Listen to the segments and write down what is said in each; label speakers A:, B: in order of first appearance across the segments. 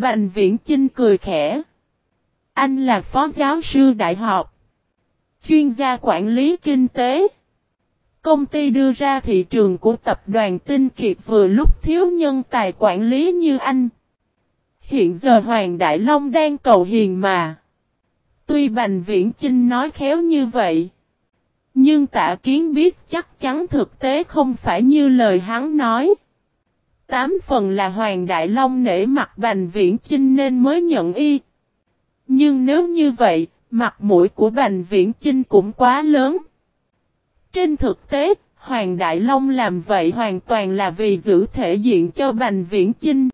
A: Bành Viễn Chinh cười khẽ. Anh là phó giáo sư đại học. Chuyên gia quản lý kinh tế. Công ty đưa ra thị trường của tập đoàn Tinh Kiệt vừa lúc thiếu nhân tài quản lý như anh. Hiện giờ Hoàng Đại Long đang cầu hiền mà. Tuy Bành Viễn Chinh nói khéo như vậy. Nhưng tạ kiến biết chắc chắn thực tế không phải như lời hắn nói. Tám phần là Hoàng Đại Long nể mặt Bành Viễn Chinh nên mới nhận y. Nhưng nếu như vậy, mặt mũi của Bành Viễn Chinh cũng quá lớn. Trên thực tế, Hoàng Đại Long làm vậy hoàn toàn là vì giữ thể diện cho Bành Viễn Chinh.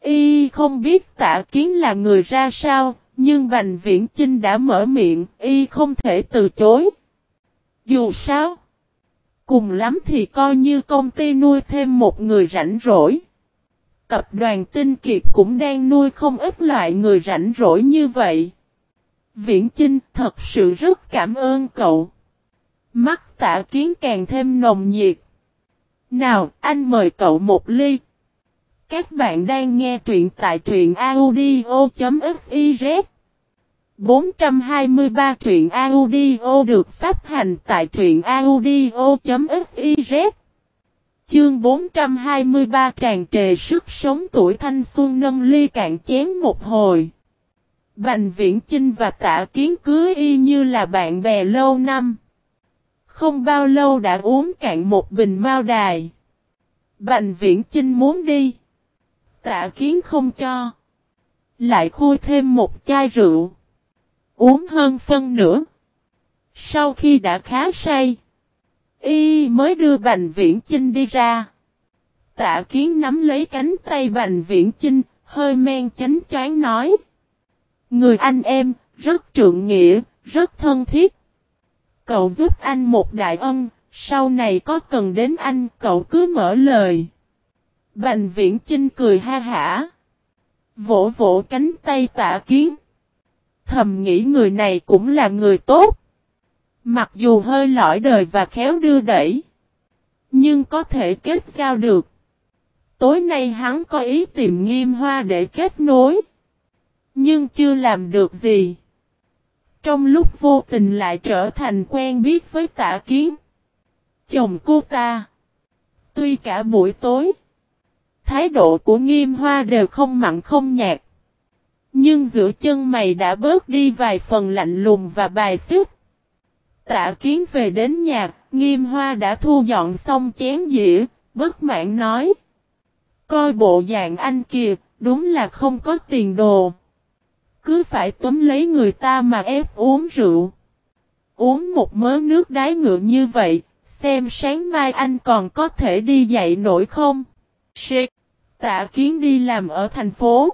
A: Y không biết tạ kiến là người ra sao, nhưng Bành Viễn Chinh đã mở miệng, Y không thể từ chối. Dù sao, cùng lắm thì coi như công ty nuôi thêm một người rảnh rỗi. Tập đoàn Tinh Kiệt cũng đang nuôi không ít loại người rảnh rỗi như vậy. Viễn Chinh thật sự rất cảm ơn cậu. Mắt tạ kiến càng thêm nồng nhiệt. Nào, anh mời cậu một ly. Các bạn đang nghe truyện tại truyện audio.fif 423 truyện audio được phát hành tại truyện audio.fiz Chương 423 tràn trề sức sống tuổi thanh xuân nâng ly cạn chén một hồi. Bành Viễn Chinh và Tạ Kiến cưới y như là bạn bè lâu năm. Không bao lâu đã uống cạn một bình mao đài. Bành Viễn Chinh muốn đi. Tạ Kiến không cho. Lại khui thêm một chai rượu. Uống hơn phân nữa. Sau khi đã khá say. Y mới đưa Bành Viễn Chinh đi ra. Tạ Kiến nắm lấy cánh tay Bành Viễn Chinh, hơi men chánh choáng nói. Người anh em, rất trượng nghĩa, rất thân thiết. Cậu giúp anh một đại ân, sau này có cần đến anh, cậu cứ mở lời. Bành viễn Chinh cười ha hả. Vỗ vỗ cánh tay tạ kiến. Thầm nghĩ người này cũng là người tốt. Mặc dù hơi lõi đời và khéo đưa đẩy. Nhưng có thể kết giao được. Tối nay hắn có ý tìm nghiêm hoa để kết nối. Nhưng chưa làm được gì. Trong lúc vô tình lại trở thành quen biết với tạ kiến. Chồng cô ta. Tuy cả buổi tối. Thái độ của nghiêm hoa đều không mặn không nhạt. Nhưng giữa chân mày đã bớt đi vài phần lạnh lùng và bài xích. Tạ kiến về đến nhà, nghiêm hoa đã thu dọn xong chén dĩa, bất mãn nói. Coi bộ dạng anh kìa, đúng là không có tiền đồ. Cứ phải túm lấy người ta mà ép uống rượu. Uống một mớ nước đáy ngựa như vậy, xem sáng mai anh còn có thể đi dậy nổi không? Shit! Tạ kiến đi làm ở thành phố.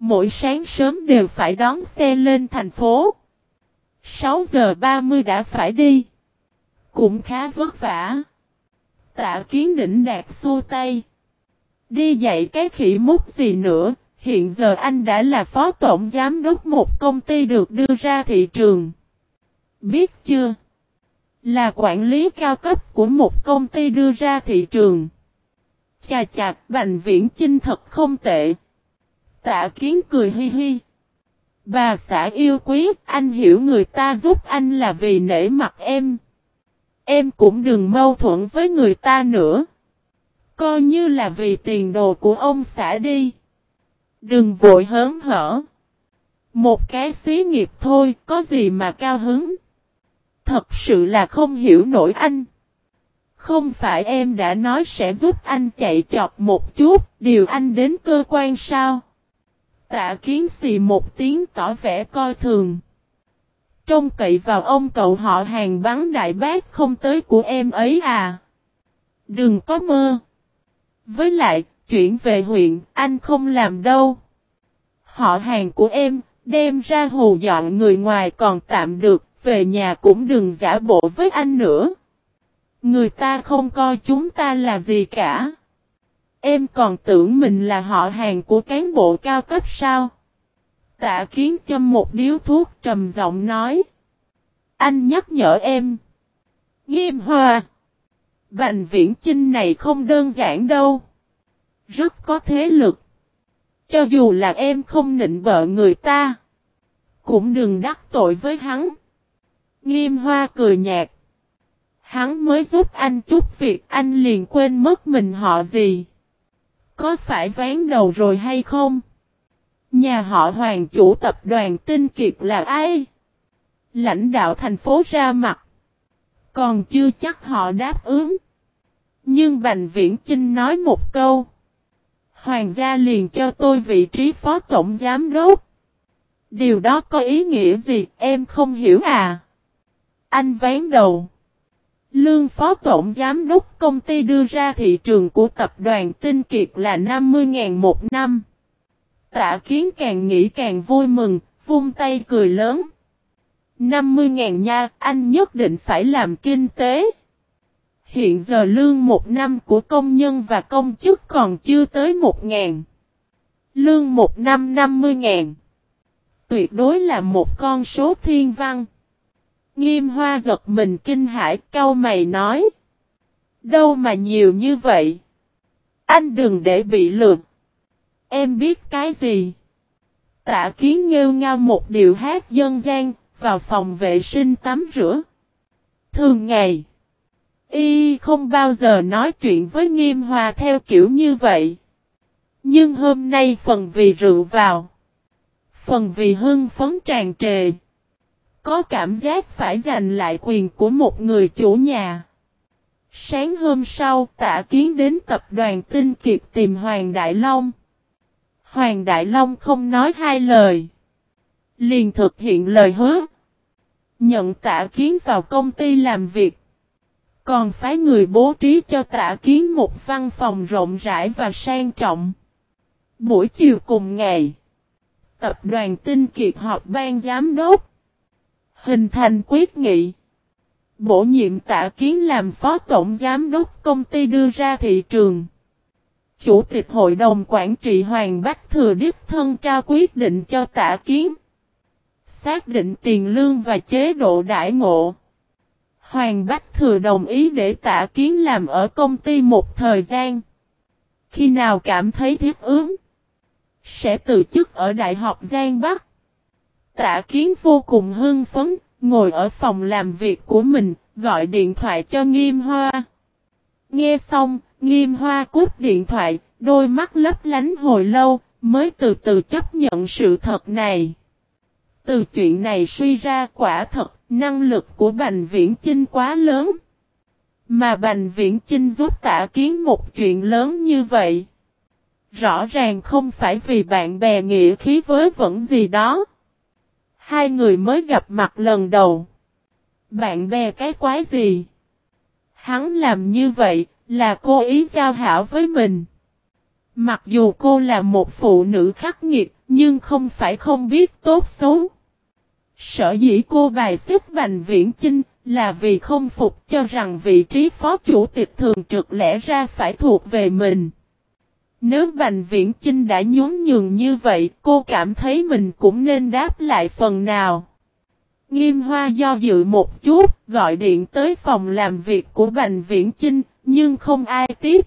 A: Mỗi sáng sớm đều phải đón xe lên thành phố. 6 giờ 30 đã phải đi. Cũng khá vất vả. Tạ kiến đỉnh đạt xua tay. Đi dạy cái khỉ mút gì nữa, hiện giờ anh đã là phó tổng giám đốc một công ty được đưa ra thị trường. Biết chưa? Là quản lý cao cấp của một công ty đưa ra thị trường. Chà chà, Bành Viễn Chinh thật không tệ. Tạ kiến cười hi hi. Bà xã yêu quý, anh hiểu người ta giúp anh là vì nể mặt em. Em cũng đừng mâu thuẫn với người ta nữa. Coi như là vì tiền đồ của ông xã đi. Đừng vội hớn hở. Một cái xí nghiệp thôi, có gì mà cao hứng. Thật sự là không hiểu nổi anh. Không phải em đã nói sẽ giúp anh chạy chọc một chút, điều anh đến cơ quan sao? Tạ kiến xì một tiếng tỏ vẻ coi thường. Trông cậy vào ông cậu họ hàng bắn đại bác không tới của em ấy à? Đừng có mơ. Với lại, chuyển về huyện, anh không làm đâu. Họ hàng của em, đem ra hù dọn người ngoài còn tạm được, về nhà cũng đừng giả bộ với anh nữa. Người ta không coi chúng ta là gì cả. Em còn tưởng mình là họ hàng của cán bộ cao cấp sao? Tạ kiến châm một điếu thuốc trầm giọng nói. Anh nhắc nhở em. Nghiêm hòa. Bành viễn chinh này không đơn giản đâu. Rất có thế lực. Cho dù là em không nịnh bợ người ta. Cũng đừng đắc tội với hắn. Nghiêm hoa cười nhạt. Hắn mới giúp anh chút việc anh liền quên mất mình họ gì. Có phải ván đầu rồi hay không? Nhà họ hoàng chủ tập đoàn tinh kiệt là ai? Lãnh đạo thành phố ra mặt. Còn chưa chắc họ đáp ứng. Nhưng Bành Viễn Chinh nói một câu. Hoàng gia liền cho tôi vị trí phó tổng giám đốc. Điều đó có ý nghĩa gì em không hiểu à? Anh ván đầu. Lương phó tổng giám đốc công ty đưa ra thị trường của tập đoàn Tinh Kiệt là 50.000 một năm. Tạ kiến càng nghĩ càng vui mừng, vung tay cười lớn. 50.000 nha, anh nhất định phải làm kinh tế. Hiện giờ lương một năm của công nhân và công chức còn chưa tới 1.000. Lương một năm 50.000. Tuyệt đối là một con số thiên văn. Nghiêm hoa giật mình kinh hãi cau mày nói. Đâu mà nhiều như vậy? Anh đừng để bị lượt. Em biết cái gì? Tạ kiến nghêu ngao một điều hát dân gian, vào phòng vệ sinh tắm rửa. Thường ngày, y không bao giờ nói chuyện với nghiêm hòa theo kiểu như vậy. Nhưng hôm nay phần vì rượu vào, phần vì hưng phấn tràn trề. Có cảm giác phải giành lại quyền của một người chủ nhà. Sáng hôm sau tạ kiến đến tập đoàn tinh kiệt tìm Hoàng Đại Long. Hoàng Đại Long không nói hai lời. Liền thực hiện lời hứa. Nhận tạ kiến vào công ty làm việc. Còn phái người bố trí cho tạ kiến một văn phòng rộng rãi và sang trọng. Buổi chiều cùng ngày. Tập đoàn tinh kiệt họp ban giám đốc. Hình thành quyết nghị. Bổ nhiệm tạ kiến làm phó tổng giám đốc công ty đưa ra thị trường. Chủ tịch hội đồng quản trị Hoàng Bách Thừa Đức Thân trao quyết định cho tạ kiến. Xác định tiền lương và chế độ đại ngộ. Hoàng Bách Thừa đồng ý để tạ kiến làm ở công ty một thời gian. Khi nào cảm thấy thiết ứng, sẽ từ chức ở Đại học Giang Bắc. Tạ kiến vô cùng hưng phấn, ngồi ở phòng làm việc của mình, gọi điện thoại cho Nghiêm Hoa. Nghe xong, Nghiêm Hoa cúp điện thoại, đôi mắt lấp lánh hồi lâu, mới từ từ chấp nhận sự thật này. Từ chuyện này suy ra quả thật, năng lực của Bành Viễn Chinh quá lớn. Mà Bành Viễn Chinh giúp tả kiến một chuyện lớn như vậy. Rõ ràng không phải vì bạn bè nghĩa khí với vẫn gì đó. Hai người mới gặp mặt lần đầu. Bạn bè cái quái gì? Hắn làm như vậy là cô ý giao hảo với mình. Mặc dù cô là một phụ nữ khắc nghiệt, nhưng không phải không biết tốt xấu. Sở dĩ cô bài xếp Bành Viễn Chinh là vì không phục cho rằng vị trí phó chủ tịch thường trực lẽ ra phải thuộc về mình. Nếu Bành Viễn Chinh đã nhún nhường như vậy, cô cảm thấy mình cũng nên đáp lại phần nào. Nghiêm Hoa do dự một chút, gọi điện tới phòng làm việc của Bành Viễn Chinh, nhưng không ai tiếp.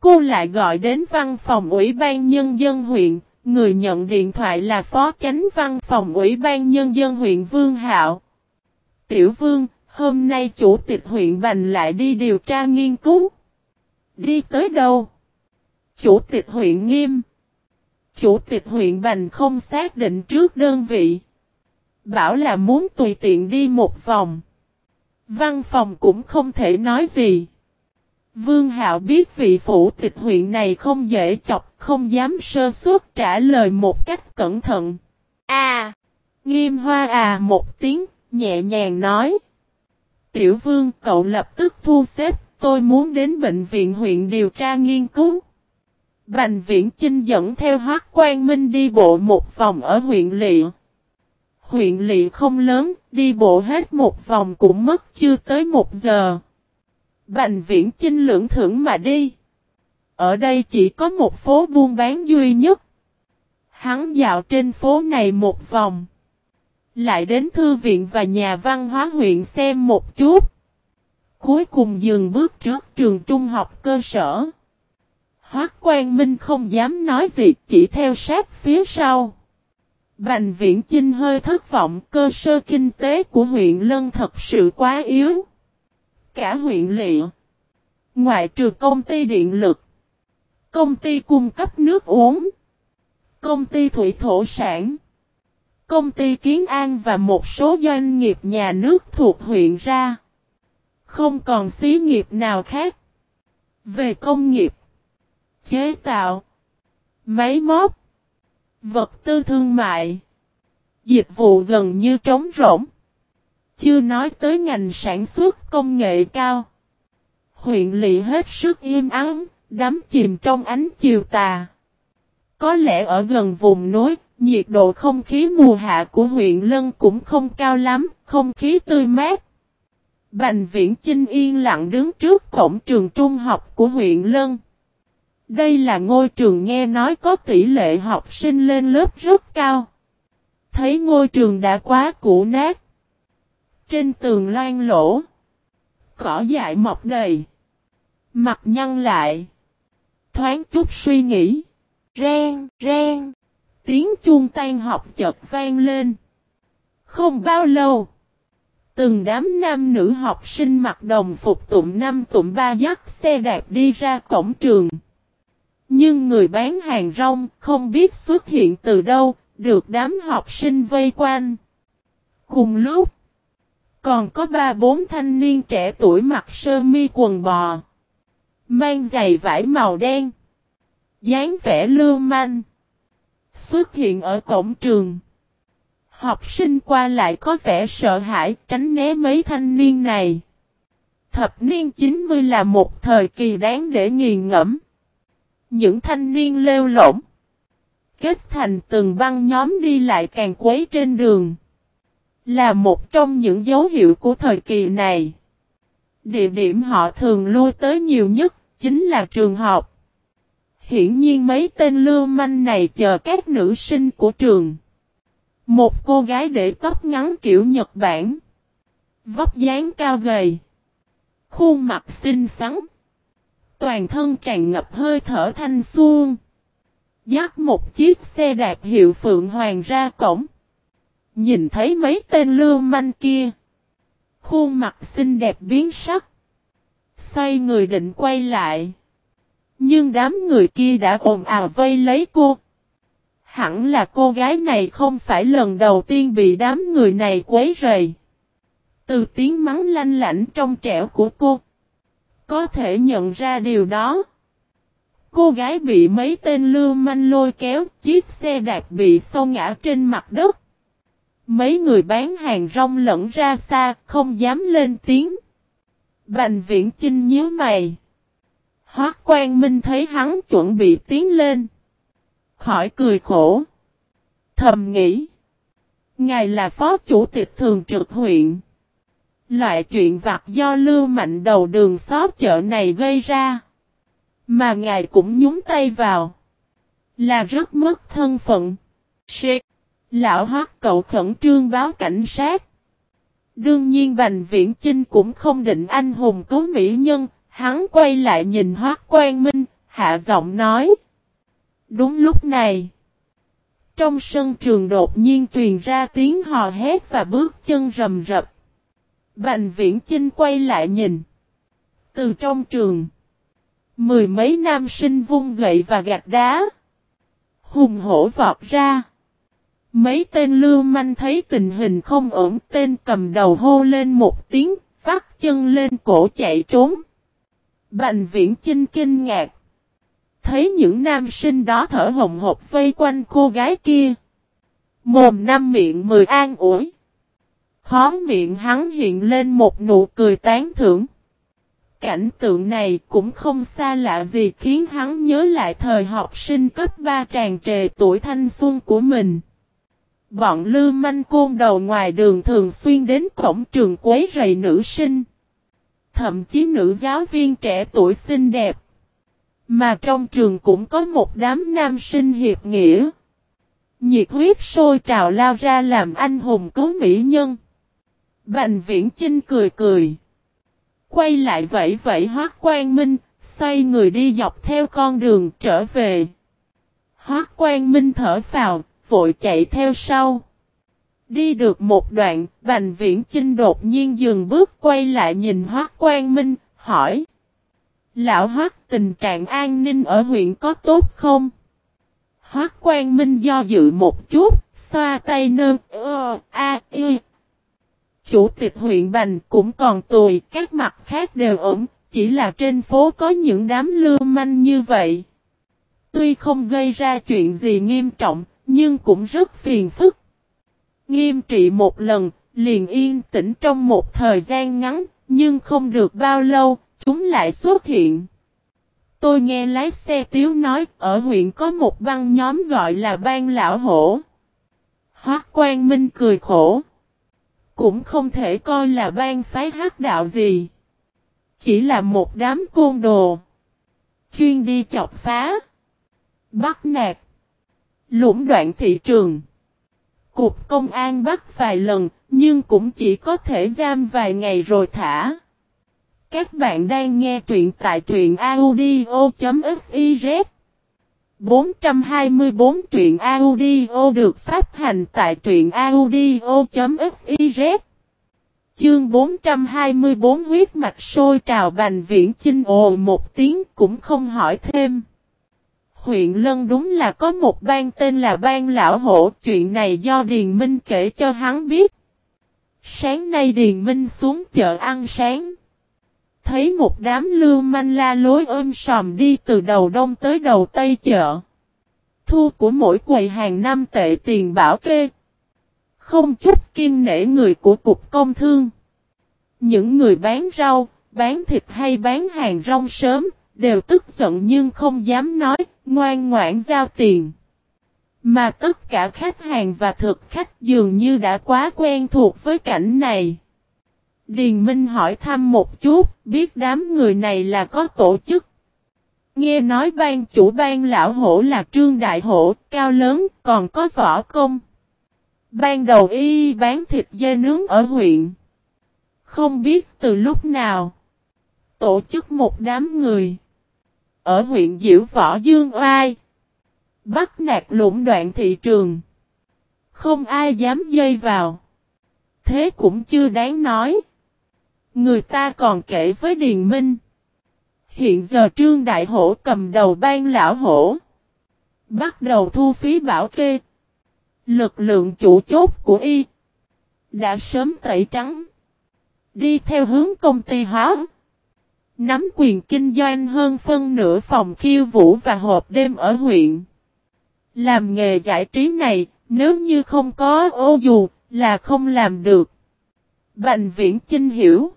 A: Cô lại gọi đến văn phòng Ủy ban Nhân dân huyện, người nhận điện thoại là Phó Chánh Văn phòng Ủy ban Nhân dân huyện Vương Hạo. Tiểu Vương, hôm nay Chủ tịch huyện Bành lại đi điều tra nghiên cứu. Đi tới đâu? Chủ tịch huyện Nghiêm. Chủ tịch huyện Bành không xác định trước đơn vị. Bảo là muốn tùy tiện đi một vòng. Văn phòng cũng không thể nói gì. Vương Hạo biết vị phủ tịch huyện này không dễ chọc, không dám sơ suất trả lời một cách cẩn thận. À! Nghiêm hoa à một tiếng, nhẹ nhàng nói. Tiểu vương cậu lập tức thu xếp, tôi muốn đến bệnh viện huyện điều tra nghiên cứu. Bành viễn Chinh dẫn theo hoác quan minh đi bộ một vòng ở huyện Lị. Huyện Lị không lớn, đi bộ hết một vòng cũng mất chưa tới một giờ. Bành viễn chinh lưỡng thưởng mà đi. Ở đây chỉ có một phố buôn bán duy nhất. Hắn dạo trên phố này một vòng. Lại đến thư viện và nhà văn hóa huyện xem một chút. Cuối cùng dừng bước trước trường trung học cơ sở. Hoác Quang Minh không dám nói gì, chỉ theo sát phía sau. Bành Viễn Chinh hơi thất vọng, cơ sơ kinh tế của huyện Lân thật sự quá yếu. Cả huyện lịa, ngoại trừ công ty điện lực, công ty cung cấp nước uống, công ty thủy thổ sản, công ty kiến an và một số doanh nghiệp nhà nước thuộc huyện ra. Không còn xí nghiệp nào khác. Về công nghiệp, chế tạo, máy móc, vật tư thương mại, dịch vụ gần như trống rỗng. Chưa nói tới ngành sản xuất công nghệ cao. Huyện lỵ hết sức im ắng, đắm chìm trong ánh chiều tà. Có lẽ ở gần vùng núi, nhiệt độ không khí mùa hạ của huyện Lân cũng không cao lắm, không khí tươi mát. Bành viễn Chinh yên lặng đứng trước cổng trường trung học của huyện Lân. Đây là ngôi trường nghe nói có tỷ lệ học sinh lên lớp rất cao. Thấy ngôi trường đã quá cũ nát. Trên tường loan lỗ. Cỏ dại mọc đầy. Mặt nhăn lại. Thoáng chút suy nghĩ. Ren, ren. Tiếng chuông tan học chợt vang lên. Không bao lâu. Từng đám nam nữ học sinh mặc đồng phục tụm năm tụm ba dắt xe đạp đi ra cổng trường. Nhưng người bán hàng rong không biết xuất hiện từ đâu, được đám học sinh vây quanh. Cùng lúc, còn có ba bốn thanh niên trẻ tuổi mặc sơ mi quần bò. Mang giày vải màu đen. dáng vẻ lưu manh. Xuất hiện ở cổng trường. Học sinh qua lại có vẻ sợ hãi tránh né mấy thanh niên này. Thập niên 90 là một thời kỳ đáng để nghiền ngẫm. Những thanh niên lêu lỗng. Kết thành từng băng nhóm đi lại càng quấy trên đường. Là một trong những dấu hiệu của thời kỳ này. Địa điểm họ thường lui tới nhiều nhất chính là trường học. Hiển nhiên mấy tên lưu manh này chờ các nữ sinh của trường. Một cô gái để tóc ngắn kiểu Nhật Bản. Vóc dáng cao gầy. Khuôn mặt xinh xắn. Toàn thân tràn ngập hơi thở thanh xuân. Dắt một chiếc xe đạp hiệu Phượng Hoàng ra cổng. Nhìn thấy mấy tên lưu manh kia. Khuôn mặt xinh đẹp biến sắc. Xoay người định quay lại. Nhưng đám người kia đã ồn ào vây lấy cô. Hẳn là cô gái này không phải lần đầu tiên bị đám người này quấy rầy. Từ tiếng mắng lanh lảnh trong trẻo của cô. Có thể nhận ra điều đó. Cô gái bị mấy tên lưu manh lôi kéo, chiếc xe đạp bị sâu ngã trên mặt đất. Mấy người bán hàng rong lẫn ra xa, không dám lên tiếng. Bành viễn chinh nhớ mày. Hoác quan minh thấy hắn chuẩn bị tiến lên. Khỏi cười khổ. Thầm nghĩ. Ngài là phó chủ tịch thường trực huyện. Loại chuyện vặt do lưu mạnh đầu đường xóm chợ này gây ra. Mà ngài cũng nhúng tay vào. Là rất mất thân phận. Shit. Lão hoác cậu khẩn trương báo cảnh sát. Đương nhiên Bành Viễn Chinh cũng không định anh hùng cứu mỹ nhân, hắn quay lại nhìn Hoác Quang Minh, hạ giọng nói. Đúng lúc này, trong sân trường đột nhiên truyền ra tiếng hò hét và bước chân rầm rập. Bành Viễn Chinh quay lại nhìn. Từ trong trường, mười mấy nam sinh vung gậy và gạt đá. Hùng hổ vọt ra. Mấy tên lưu manh thấy tình hình không ổn tên cầm đầu hô lên một tiếng, phát chân lên cổ chạy trốn. Bành viễn chinh kinh ngạc. Thấy những nam sinh đó thở hồng hộc vây quanh cô gái kia. Mồm năm miệng mười an ủi. Khó miệng hắn hiện lên một nụ cười tán thưởng. Cảnh tượng này cũng không xa lạ gì khiến hắn nhớ lại thời học sinh cấp 3 tràn trề tuổi thanh xuân của mình. Bọn lưu manh côn đầu ngoài đường thường xuyên đến cổng trường quấy rầy nữ sinh. Thậm chí nữ giáo viên trẻ tuổi xinh đẹp. Mà trong trường cũng có một đám nam sinh hiệp nghĩa. Nhiệt huyết sôi trào lao ra làm anh hùng cứu mỹ nhân. Bành viễn Chinh cười cười. Quay lại vẫy vẫy hoác quan minh, xoay người đi dọc theo con đường trở về. Hoác quan minh thở phào, vội chạy theo sau. Đi được một đoạn, Bành Viễn Chinh đột nhiên dừng bước quay lại nhìn Hoác Quang Minh, hỏi. Lão Hoác tình trạng an ninh ở huyện có tốt không? Hoác Quang Minh do dự một chút, xoa tay nơ, ơ, a, y. Chủ tịch huyện Bành cũng còn tồi, các mặt khác đều ổn, chỉ là trên phố có những đám lưu manh như vậy. Tuy không gây ra chuyện gì nghiêm trọng, nhưng cũng rất phiền phức. Nghiêm trị một lần, liền yên tĩnh trong một thời gian ngắn, nhưng không được bao lâu, chúng lại xuất hiện. Tôi nghe lái xe tiếu nói, ở huyện có một băng nhóm gọi là ban lão hổ. Hoác quan minh cười khổ. Cũng không thể coi là ban phái hát đạo gì. Chỉ là một đám côn đồ. Chuyên đi chọc phá. Bắt nạt. Lũng đoạn thị trường. Cục công an bắt vài lần, nhưng cũng chỉ có thể giam vài ngày rồi thả. Các bạn đang nghe truyện tại truyện audio.fif 424 truyện audio được phát hành tại truyện audio.fiz Chương 424 huyết mạch sôi trào bành viễn chinh ồ một tiếng cũng không hỏi thêm. Huyện Lân đúng là có một ban tên là ban lão hổ, chuyện này do Điền Minh kể cho hắn biết. Sáng nay Điền Minh xuống chợ ăn sáng. Thấy một đám lưu manh la lối ôm sòm đi từ đầu đông tới đầu tây chợ. Thu của mỗi quầy hàng năm tệ tiền bảo kê. Không chút kiên nể người của cục công thương. Những người bán rau, bán thịt hay bán hàng rong sớm, đều tức giận nhưng không dám nói, ngoan ngoãn giao tiền. Mà tất cả khách hàng và thực khách dường như đã quá quen thuộc với cảnh này. Điền Minh hỏi thăm một chút, biết đám người này là có tổ chức. Nghe nói ban chủ ban lão hổ là Trương Đại Hổ, cao lớn, còn có võ công. Ban đầu y bán thịt dê nướng ở huyện. Không biết từ lúc nào. Tổ chức một đám người. Ở huyện Diễu Võ Dương Oai. Bắt nạt lũng đoạn thị trường. Không ai dám dây vào. Thế cũng chưa đáng nói. Người ta còn kể với Điền Minh. Hiện giờ Trương Đại Hổ cầm đầu ban lão hổ. Bắt đầu thu phí bảo kê. Lực lượng chủ chốt của y. Đã sớm tẩy trắng. Đi theo hướng công ty hóa. Nắm quyền kinh doanh hơn phân nửa phòng khiêu vũ và hộp đêm ở huyện. Làm nghề giải trí này, nếu như không có ô dù, là không làm được. Bành viễn chinh hiểu.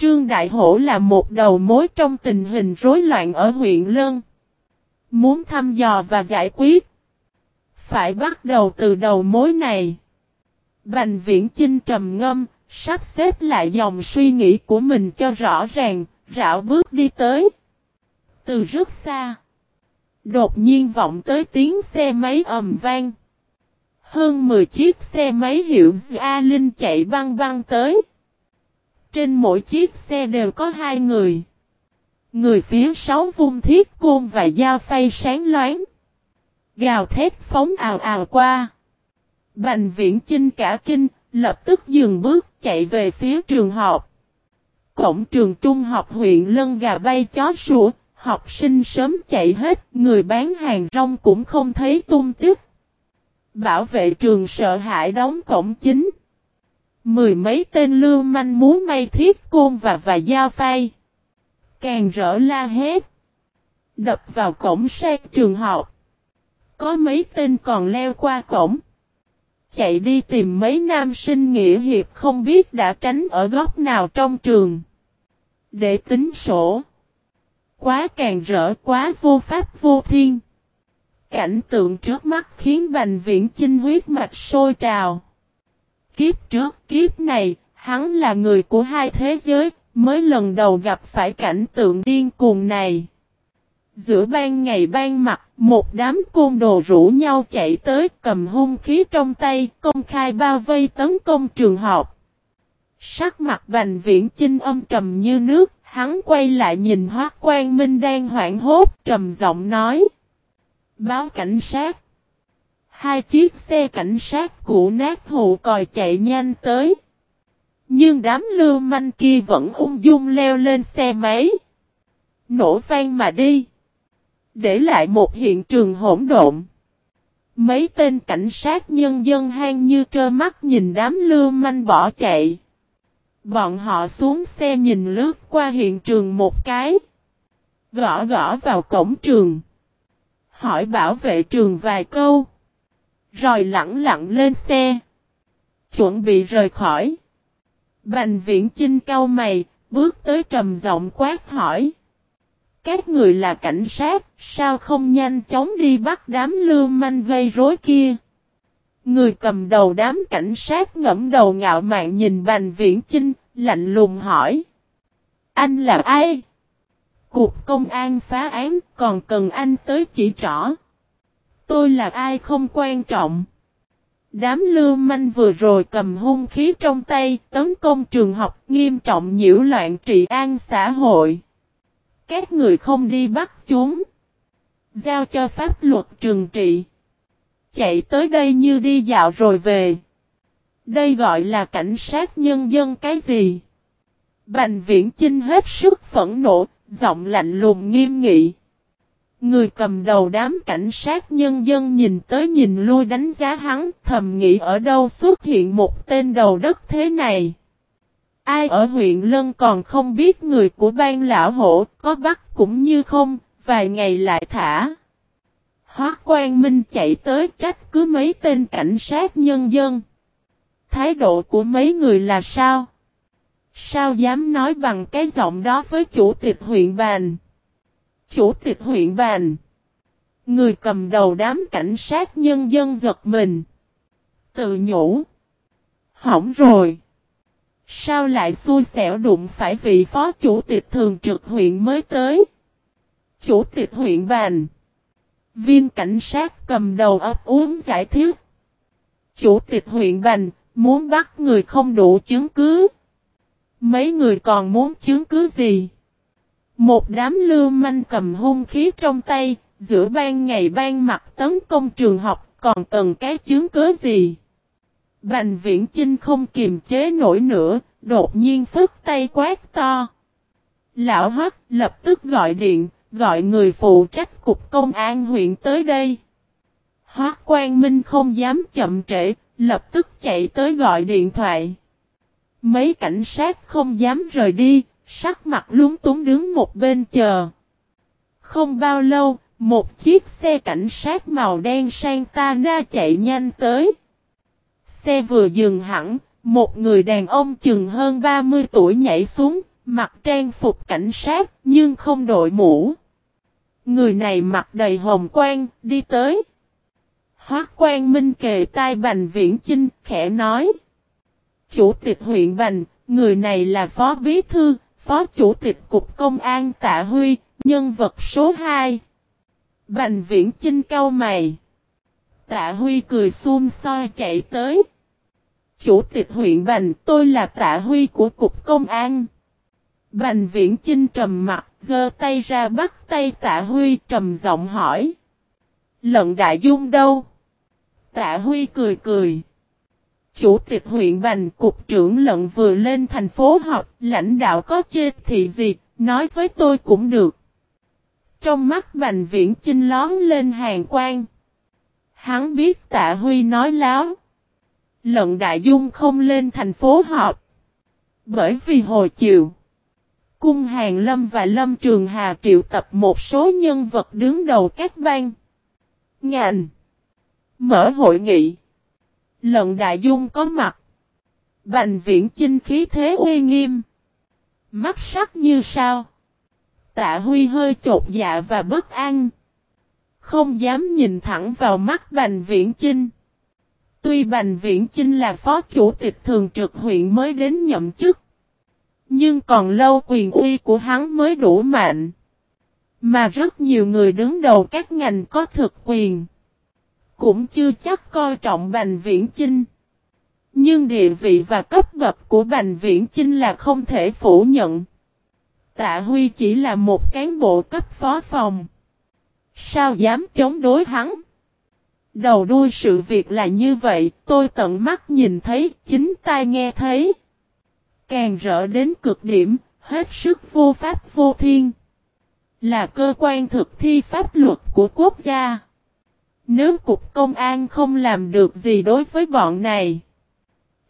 A: Trương Đại Hổ là một đầu mối trong tình hình rối loạn ở huyện Lân. Muốn thăm dò và giải quyết. Phải bắt đầu từ đầu mối này. Bành viễn chinh trầm ngâm, sắp xếp lại dòng suy nghĩ của mình cho rõ ràng, rảo bước đi tới. Từ rất xa. Đột nhiên vọng tới tiếng xe máy ầm vang. Hơn 10 chiếc xe máy hiệu A Linh chạy băng băng tới. Trên mỗi chiếc xe đều có hai người. Người phía sáu vung thiết côn và dao phay sáng loáng. Gào thét phóng ào ào qua. Bành viễn chinh cả kinh, lập tức dừng bước chạy về phía trường học. Cổng trường trung học huyện Lân gà bay chó sủa, học sinh sớm chạy hết, người bán hàng rong cũng không thấy tung tích. Bảo vệ trường sợ hãi đóng cổng chính. Mười mấy tên lưu manh muốn may thiết côn và và dao phay. Càng rỡ la hét. Đập vào cổng sang trường học. Có mấy tên còn leo qua cổng. Chạy đi tìm mấy nam sinh nghĩa hiệp không biết đã tránh ở góc nào trong trường. Để tính sổ. Quá càng rỡ, quá vô pháp, vô thiên. Cảnh tượng trước mắt khiến bành viễn chinh huyết mạch sôi trào. Kiếp trước kiếp này, hắn là người của hai thế giới, mới lần đầu gặp phải cảnh tượng điên cuồng này. Giữa ban ngày ban mặt, một đám côn đồ rủ nhau chạy tới cầm hung khí trong tay, công khai bao vây tấn công trường học. Sắc mặt bành viễn chinh âm trầm như nước, Hắn quay lại nhìn Hoác Quan Minh đang hoảng hốt trầm giọng nói. Báo cảnh sát. Hai chiếc xe cảnh sát cũ nát hụ còi chạy nhanh tới. Nhưng đám lưu manh kia vẫn ung dung leo lên xe máy. Nổ vang mà đi. Để lại một hiện trường hỗn độn. Mấy tên cảnh sát nhân dân hang như trơ mắt nhìn đám lưu manh bỏ chạy. Bọn họ xuống xe nhìn lướt qua hiện trường một cái. Gõ gõ vào cổng trường. Hỏi bảo vệ trường vài câu. Rồi lặng lặng lên xe. Chuẩn bị rời khỏi. Bành viễn chinh cau mày, bước tới trầm giọng quát hỏi. Các người là cảnh sát, sao không nhanh chóng đi bắt đám lưu manh gây rối kia? Người cầm đầu đám cảnh sát ngẫm đầu ngạo mạn nhìn Bành Viễn Chinh, lạnh lùng hỏi. Anh là ai? Cục công an phá án còn cần anh tới chỉ trỏ. Tôi là ai không quan trọng. Đám lưu manh vừa rồi cầm hung khí trong tay tấn công trường học nghiêm trọng nhiễu loạn trị an xã hội. Các người không đi bắt chúng. Giao cho pháp luật trừng trị. Chạy tới đây như đi dạo rồi về. Đây gọi là cảnh sát nhân dân cái gì? Bành viễn chinh hết sức phẫn nộ, giọng lạnh lùng nghiêm nghị. Người cầm đầu đám cảnh sát nhân dân nhìn tới nhìn lui đánh giá hắn, thầm nghĩ ở đâu xuất hiện một tên đầu đất thế này. Ai ở huyện Lân còn không biết người của ban lão hổ, có bắt cũng như không, vài ngày lại thả. Hóa quan minh chạy tới trách cứ mấy tên cảnh sát nhân dân. Thái độ của mấy người là sao? Sao dám nói bằng cái giọng đó với chủ tịch huyện bàn? Chủ tịch huyện bàn. Người cầm đầu đám cảnh sát nhân dân giật mình. Tự nhủ. Hỏng rồi. Sao lại xui xẻo đụng phải vị phó chủ tịch thường trực huyện mới tới? Chủ tịch huyện bàn. Viên cảnh sát cầm đầu ấp uống giải thích. Chủ tịch huyện bàn muốn bắt người không đủ chứng cứ. Mấy người còn muốn chứng cứ gì? Một đám lưu manh cầm hung khí trong tay, giữa ban ngày ban mặt tấn công trường học, còn cần cái chứng cứ gì? Bành viễn Trinh không kiềm chế nổi nữa, đột nhiên phức tay quát to. Lão Hoắc lập tức gọi điện, gọi người phụ trách cục công an huyện tới đây. Hoắc Quang Minh không dám chậm trễ, lập tức chạy tới gọi điện thoại. Mấy cảnh sát không dám rời đi, sắc mặt lúng túng đứng một bên chờ. Không bao lâu, một chiếc xe cảnh sát màu đen Santana chạy nhanh tới. Xe vừa dừng hẳn, một người đàn ông chừng hơn 30 tuổi nhảy xuống, mặc trang phục cảnh sát nhưng không đội mũ. Người này mặc đầy hồng quang, đi tới. Hoác quan minh kề tai Bành Viễn Chinh, khẽ nói. Chủ tịch huyện Bành, người này là phó bí thư, phó chủ tịch cục công an Tạ Huy, nhân vật số 2. Bành Viễn Chinh cau mày. Tạ Huy cười xuông soi chạy tới. Chủ tịch huyện Bành, tôi là Tạ Huy của cục công an. Bành Viễn Chinh trầm mặt, giơ tay ra bắt tay Tạ Huy trầm giọng hỏi. Lận Đại Dung đâu? Tạ Huy cười cười. Chủ tịch huyện Bành Cục trưởng Lận vừa lên thành phố họp, lãnh đạo có chê thị gì, nói với tôi cũng được. Trong mắt Bành Viễn Chinh lón lên hàng quan. Hắn biết Tạ Huy nói láo. Lận Đại Dung không lên thành phố họp. Bởi vì hồi chiều. Cung Hàng Lâm và Lâm Trường Hà triệu tập một số nhân vật đứng đầu các bang. Ngành. Mở hội nghị. Lận Đại Dung có mặt. Bành viễn chinh khí thế uy nghiêm. Mắt sắc như sao. Tạ Huy hơi chột dạ và bất an. Không dám nhìn thẳng vào mắt Bành Viễn Chinh. Tuy Bành Viễn Chinh là phó chủ tịch thường trực huyện mới đến nhậm chức. Nhưng còn lâu quyền uy của hắn mới đủ mạnh. Mà rất nhiều người đứng đầu các ngành có thực quyền. Cũng chưa chắc coi trọng Bành Viễn Chinh. Nhưng địa vị và cấp bậc của Bành Viễn Chinh là không thể phủ nhận. Tạ Huy chỉ là một cán bộ cấp phó phòng. Sao dám chống đối hắn? Đầu đuôi sự việc là như vậy, tôi tận mắt nhìn thấy, chính tai nghe thấy. Càng rỡ đến cực điểm, hết sức vô pháp vô thiên. Là cơ quan thực thi pháp luật của quốc gia. Nếu cục công an không làm được gì đối với bọn này.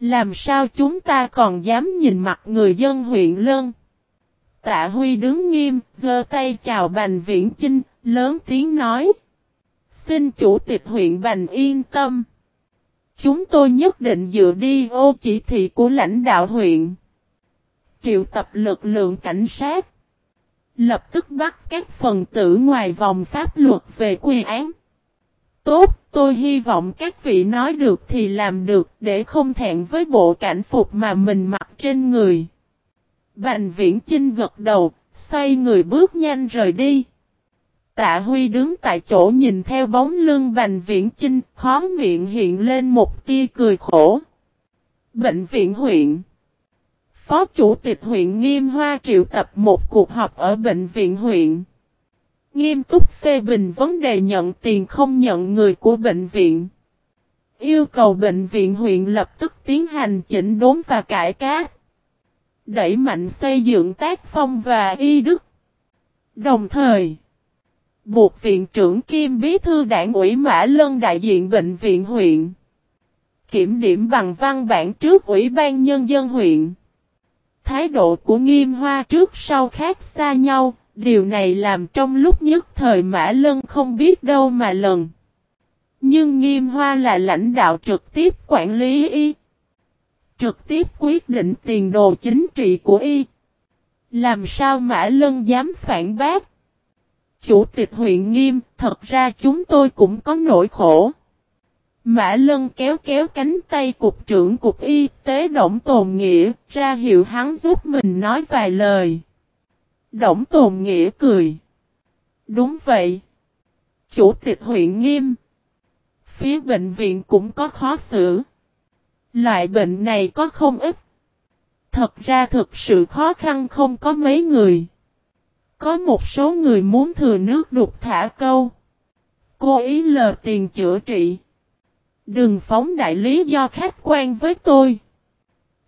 A: Làm sao chúng ta còn dám nhìn mặt người dân huyện Lân? Tạ Huy đứng nghiêm, giơ tay chào Bành Viễn Chinh, lớn tiếng nói. Xin chủ tịch huyện Bành yên tâm. Chúng tôi nhất định dựa đi ô chỉ thị của lãnh đạo huyện. Triệu tập lực lượng cảnh sát. Lập tức bắt các phần tử ngoài vòng pháp luật về quy án. Tốt, tôi hy vọng các vị nói được thì làm được để không thẹn với bộ cảnh phục mà mình mặc trên người. Bành viễn Trinh gật đầu, xoay người bước nhanh rời đi. Tạ Huy đứng tại chỗ nhìn theo bóng lưng Bành Viễn Chinh, khó miệng hiện lên một tia cười khổ. Bệnh viện huyện Phó Chủ tịch huyện Nghiêm Hoa triệu tập một cuộc họp ở bệnh viện huyện. Nghiêm túc phê bình vấn đề nhận tiền không nhận người của bệnh viện. Yêu cầu bệnh viện huyện lập tức tiến hành chỉnh đốn và cải cát. Đẩy mạnh xây dựng tác phong và y đức. Đồng thời, buộc viện trưởng Kim Bí Thư Đảng ủy Mã Lân đại diện bệnh viện huyện. Kiểm điểm bằng văn bản trước Ủy ban Nhân dân huyện. Thái độ của Nghiêm Hoa trước sau khác xa nhau, điều này làm trong lúc nhất thời Mã Lân không biết đâu mà lần. Nhưng Nghiêm Hoa là lãnh đạo trực tiếp quản lý y. Trực tiếp quyết định tiền đồ chính trị của y. Làm sao Mã Lân dám phản bác? Chủ tịch huyện Nghiêm, thật ra chúng tôi cũng có nỗi khổ. Mã Lân kéo kéo cánh tay cục trưởng cục y tế Động Tồn Nghĩa, ra hiệu hắn giúp mình nói vài lời đổng Tồn Nghĩa cười. Đúng vậy. Chủ tịch huyện nghiêm. Phía bệnh viện cũng có khó xử. Loại bệnh này có không ít. Thật ra thực sự khó khăn không có mấy người. Có một số người muốn thừa nước đục thả câu. Cô ý lờ tiền chữa trị. Đừng phóng đại lý do khách quan với tôi.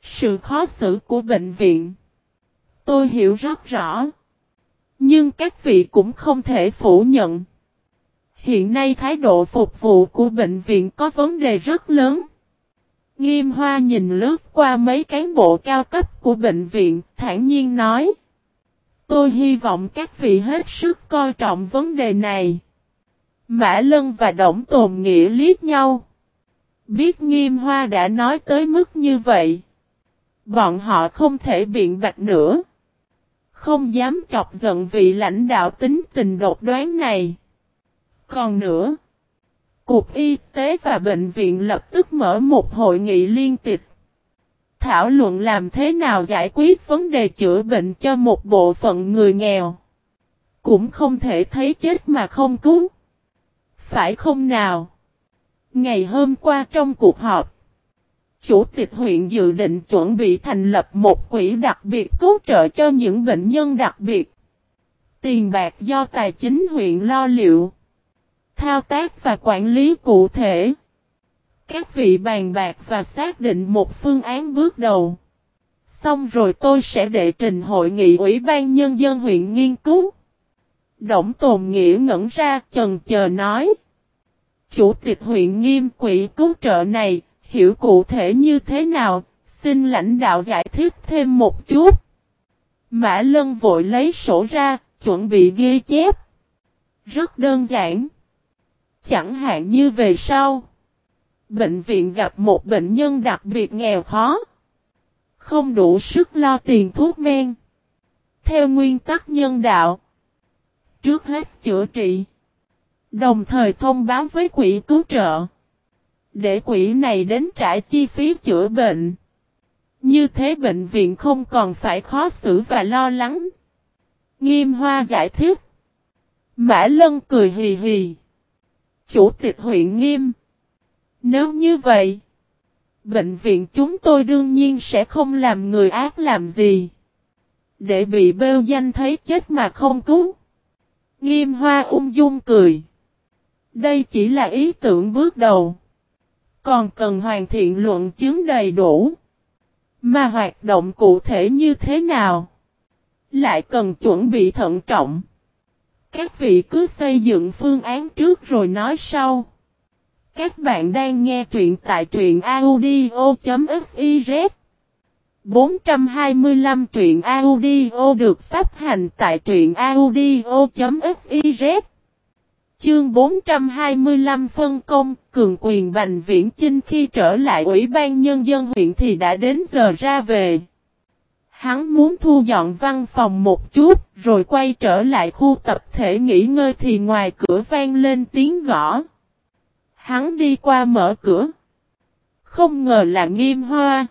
A: Sự khó xử của bệnh viện. Tôi hiểu rất rõ. Nhưng các vị cũng không thể phủ nhận. Hiện nay thái độ phục vụ của bệnh viện có vấn đề rất lớn. Nghiêm hoa nhìn lướt qua mấy cán bộ cao cấp của bệnh viện, thản nhiên nói. Tôi hy vọng các vị hết sức coi trọng vấn đề này. Mã Lân và Đổng Tồn Nghĩa liếc nhau. Biết nghiêm hoa đã nói tới mức như vậy. Bọn họ không thể biện bạch nữa. Không dám chọc giận vị lãnh đạo tính tình độc đoán này. Còn nữa, Cục Y tế và Bệnh viện lập tức mở một hội nghị liên tịch. Thảo luận làm thế nào giải quyết vấn đề chữa bệnh cho một bộ phận người nghèo. Cũng không thể thấy chết mà không cứu. Phải không nào? Ngày hôm qua trong cuộc họp, Chủ tịch huyện dự định chuẩn bị thành lập một quỹ đặc biệt cứu trợ cho những bệnh nhân đặc biệt. Tiền bạc do tài chính huyện lo liệu. Thao tác và quản lý cụ thể. Các vị bàn bạc và xác định một phương án bước đầu. Xong rồi tôi sẽ đệ trình hội nghị Ủy ban Nhân dân huyện nghiên cứu. Động Tồn Nghĩa ngẩn ra, chần chờ nói. Chủ tịch huyện nghiêm quỹ cứu trợ này hiểu cụ thể như thế nào, xin lãnh đạo giải thích thêm một chút. Mã Lân vội lấy sổ ra, chuẩn bị ghi chép. Rất đơn giản. Chẳng hạn như về sau. Bệnh viện gặp một bệnh nhân đặc biệt nghèo khó. Không đủ sức lo tiền thuốc men. Theo nguyên tắc nhân đạo. Trước hết chữa trị. Đồng thời thông báo với quỹ cứu trợ. Để quỹ này đến trả chi phí chữa bệnh. Như thế bệnh viện không còn phải khó xử và lo lắng. Nghiêm hoa giải thích. Mã Lân cười hì hì. Chủ tịch huyện Nghiêm. Nếu như vậy, bệnh viện chúng tôi đương nhiên sẽ không làm người ác làm gì. Để bị bêu danh thấy chết mà không cứu. Nghiêm hoa ung dung cười. Đây chỉ là ý tưởng bước đầu. Còn cần hoàn thiện luận chứng đầy đủ. Mà hoạt động cụ thể như thế nào? Lại cần chuẩn bị thận trọng. Các vị cứ xây dựng phương án trước rồi nói sau. Các bạn đang nghe truyện tại truyện audio.fiz 425 truyện audio được phát hành tại truyện audio.fiz Chương 425 phân công, cường quyền Bành Viễn Chinh khi trở lại Ủy ban Nhân dân huyện thì đã đến giờ ra về. Hắn muốn thu dọn văn phòng một chút, rồi quay trở lại khu tập thể nghỉ ngơi thì ngoài cửa vang lên tiếng gõ. Hắn đi qua mở cửa. Không ngờ là nghiêm hoa.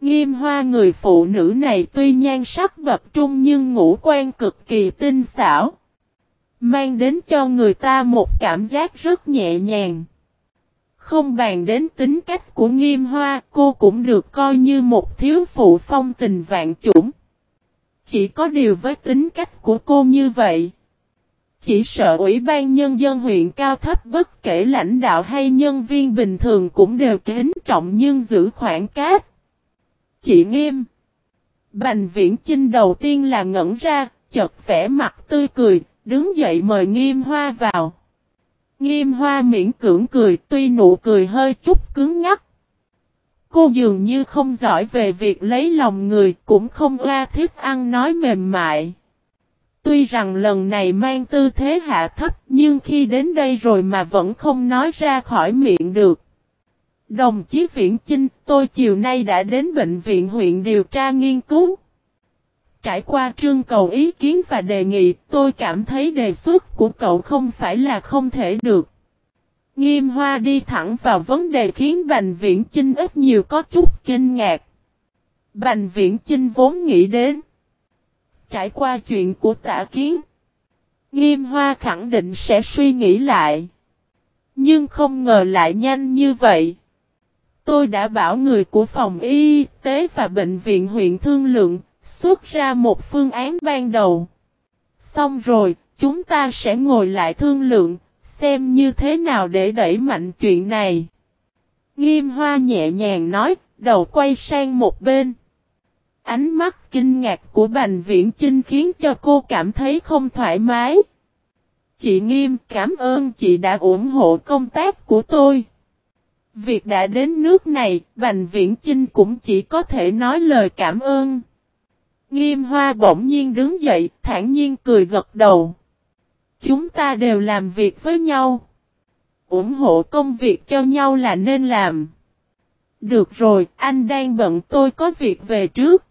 A: Nghiêm hoa người phụ nữ này tuy nhan sắc bập trung nhưng ngũ quan cực kỳ tinh xảo. Mang đến cho người ta một cảm giác rất nhẹ nhàng. Không bàn đến tính cách của nghiêm hoa, cô cũng được coi như một thiếu phụ phong tình vạn chủng. Chỉ có điều với tính cách của cô như vậy. Chỉ sợ Ủy ban Nhân dân huyện cao thấp bất kể lãnh đạo hay nhân viên bình thường cũng đều kính trọng nhưng giữ khoảng cách. Chị nghiêm. Bành viễn chinh đầu tiên là ngẩn ra, chợt vẽ mặt tươi cười, đứng dậy mời nghiêm hoa vào. Nghiêm hoa miễn cưỡng cười tuy nụ cười hơi chút cứng ngắc. Cô dường như không giỏi về việc lấy lòng người cũng không ra thiết ăn nói mềm mại. Tuy rằng lần này mang tư thế hạ thấp nhưng khi đến đây rồi mà vẫn không nói ra khỏi miệng được. Đồng chí Viễn Chinh, tôi chiều nay đã đến bệnh viện huyện điều tra nghiên cứu. Trải qua trương cầu ý kiến và đề nghị, tôi cảm thấy đề xuất của cậu không phải là không thể được. Nghiêm hoa đi thẳng vào vấn đề khiến Bành Viễn Chinh ít nhiều có chút kinh ngạc. Bành Viễn Chinh vốn nghĩ đến. Trải qua chuyện của tả kiến. Nghiêm hoa khẳng định sẽ suy nghĩ lại. Nhưng không ngờ lại nhanh như vậy. Tôi đã bảo người của phòng y tế và bệnh viện huyện thương lượng, xuất ra một phương án ban đầu. Xong rồi, chúng ta sẽ ngồi lại thương lượng, xem như thế nào để đẩy mạnh chuyện này. Nghiêm hoa nhẹ nhàng nói, đầu quay sang một bên. Ánh mắt kinh ngạc của Bành Viễn Chinh khiến cho cô cảm thấy không thoải mái. Chị Nghiêm cảm ơn chị đã ủng hộ công tác của tôi. Việc đã đến nước này, Bành Viễn Chinh cũng chỉ có thể nói lời cảm ơn. Nghiêm hoa bỗng nhiên đứng dậy, thản nhiên cười gật đầu. Chúng ta đều làm việc với nhau. ủng hộ công việc cho nhau là nên làm. Được rồi, anh đang bận tôi có việc về trước.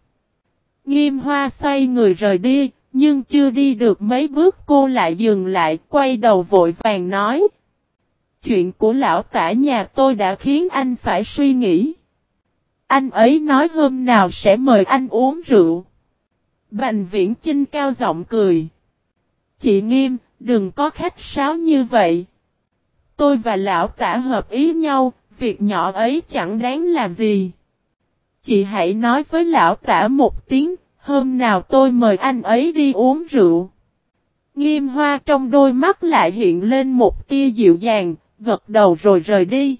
A: Nghiêm hoa xoay người rời đi, nhưng chưa đi được mấy bước cô lại dừng lại, quay đầu vội vàng nói. Chuyện của lão tả nhà tôi đã khiến anh phải suy nghĩ. Anh ấy nói hôm nào sẽ mời anh uống rượu. Bành viễn chinh cao giọng cười. Chị nghiêm, đừng có khách sáo như vậy. Tôi và lão tả hợp ý nhau, việc nhỏ ấy chẳng đáng là gì. Chị hãy nói với lão tả một tiếng, hôm nào tôi mời anh ấy đi uống rượu. Nghiêm hoa trong đôi mắt lại hiện lên một tia dịu dàng, gật đầu rồi rời đi.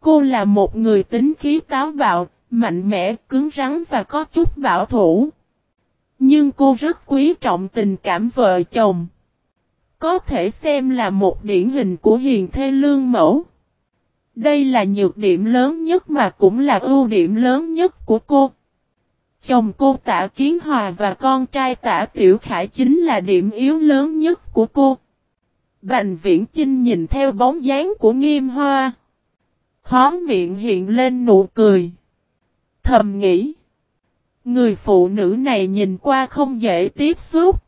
A: Cô là một người tính khí táo bạo, mạnh mẽ, cứng rắn và có chút bảo thủ. Nhưng cô rất quý trọng tình cảm vợ chồng. Có thể xem là một điển hình của hiền thê lương mẫu. Đây là nhược điểm lớn nhất mà cũng là ưu điểm lớn nhất của cô. Chồng cô tạ Kiến Hòa và con trai tạ Tiểu Khải chính là điểm yếu lớn nhất của cô. Bành viễn Trinh nhìn theo bóng dáng của nghiêm hoa. Khó miệng hiện lên nụ cười. Thầm nghĩ. Người phụ nữ này nhìn qua không dễ tiếp xúc.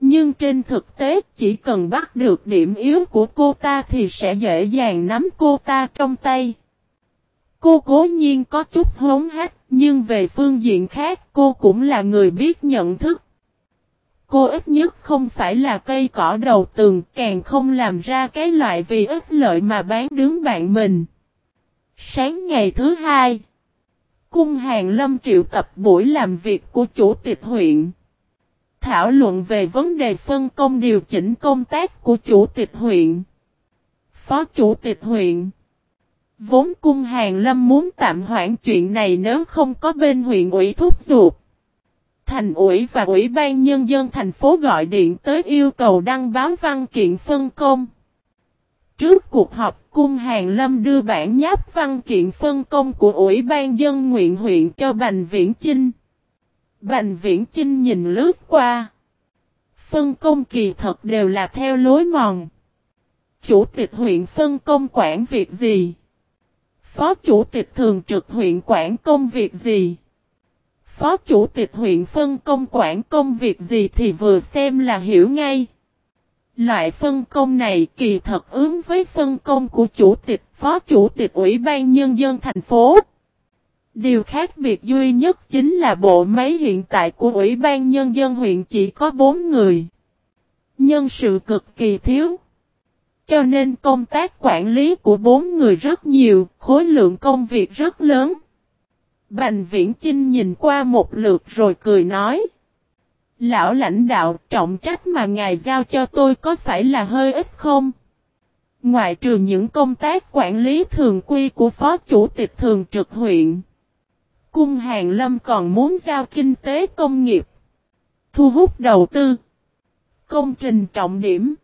A: Nhưng trên thực tế chỉ cần bắt được điểm yếu của cô ta thì sẽ dễ dàng nắm cô ta trong tay. Cô cố nhiên có chút hống hách, nhưng về phương diện khác cô cũng là người biết nhận thức. Cô ít nhất không phải là cây cỏ đầu tường, càng không làm ra cái loại vì ích lợi mà bán đứng bạn mình. Sáng ngày thứ hai, Cung Hàng Lâm triệu tập buổi làm việc của chủ tịch huyện. Thảo luận về vấn đề phân công điều chỉnh công tác của chủ tịch huyện. Phó chủ tịch huyện. Vốn cung Hàng Lâm muốn tạm hoãn chuyện này nếu không có bên huyện ủy thúc giục. Thành ủy và Ủy ban Nhân dân thành phố gọi điện tới yêu cầu đăng báo văn kiện phân công. Trước cuộc họp, Cung Hàng Lâm đưa bản nháp văn kiện phân công của Ủy ban dân nguyện huyện cho Bành Viễn Chinh. Bành Viễn Chinh nhìn lướt qua. Phân công kỳ thật đều là theo lối mòn. Chủ tịch huyện phân công quản việc gì? Phó chủ tịch thường trực huyện quản công việc gì? Phó chủ tịch huyện phân công quản công việc gì thì vừa xem là hiểu ngay. Loại phân công này kỳ thật ứng với phân công của chủ tịch, phó chủ tịch Ủy ban Nhân dân thành phố. Điều khác biệt duy nhất chính là bộ máy hiện tại của Ủy ban Nhân dân huyện chỉ có 4 người. Nhân sự cực kỳ thiếu. Cho nên công tác quản lý của bốn người rất nhiều, khối lượng công việc rất lớn. Bành viễn Chinh nhìn qua một lượt rồi cười nói. Lão lãnh đạo, trọng trách mà ngài giao cho tôi có phải là hơi ít không? Ngoại trừ những công tác quản lý thường quy của Phó Chủ tịch Thường trực huyện. Cung Hàng Lâm còn muốn giao kinh tế công nghiệp. Thu hút đầu tư. Công trình trọng điểm.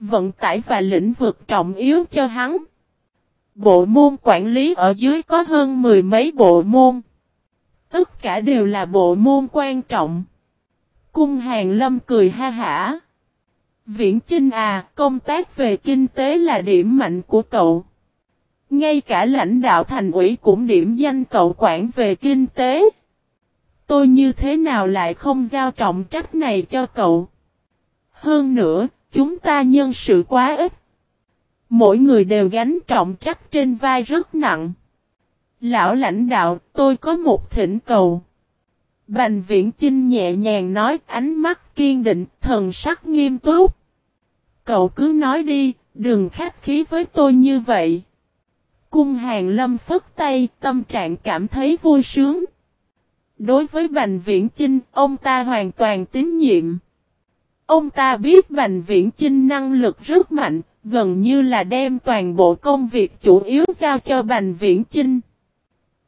A: Vận tải và lĩnh vực trọng yếu cho hắn. Bộ môn quản lý ở dưới có hơn mười mấy bộ môn. Tất cả đều là bộ môn quan trọng. Cung hàng lâm cười ha hả. Viễn Chinh à, công tác về kinh tế là điểm mạnh của cậu. Ngay cả lãnh đạo thành ủy cũng điểm danh cậu quản về kinh tế. Tôi như thế nào lại không giao trọng trách này cho cậu? Hơn nữa, chúng ta nhân sự quá ít. Mỗi người đều gánh trọng trách trên vai rất nặng. Lão lãnh đạo, tôi có một thỉnh cầu. Bành viễn Trinh nhẹ nhàng nói ánh mắt kiên định, thần sắc nghiêm túc. Cậu cứ nói đi, đừng khách khí với tôi như vậy. Cung hàng lâm phất tay, tâm trạng cảm thấy vui sướng. Đối với Bành Viễn Chinh, ông ta hoàn toàn tín nhiệm. Ông ta biết Bành Viễn Chinh năng lực rất mạnh, gần như là đem toàn bộ công việc chủ yếu giao cho Bành Viễn Chinh.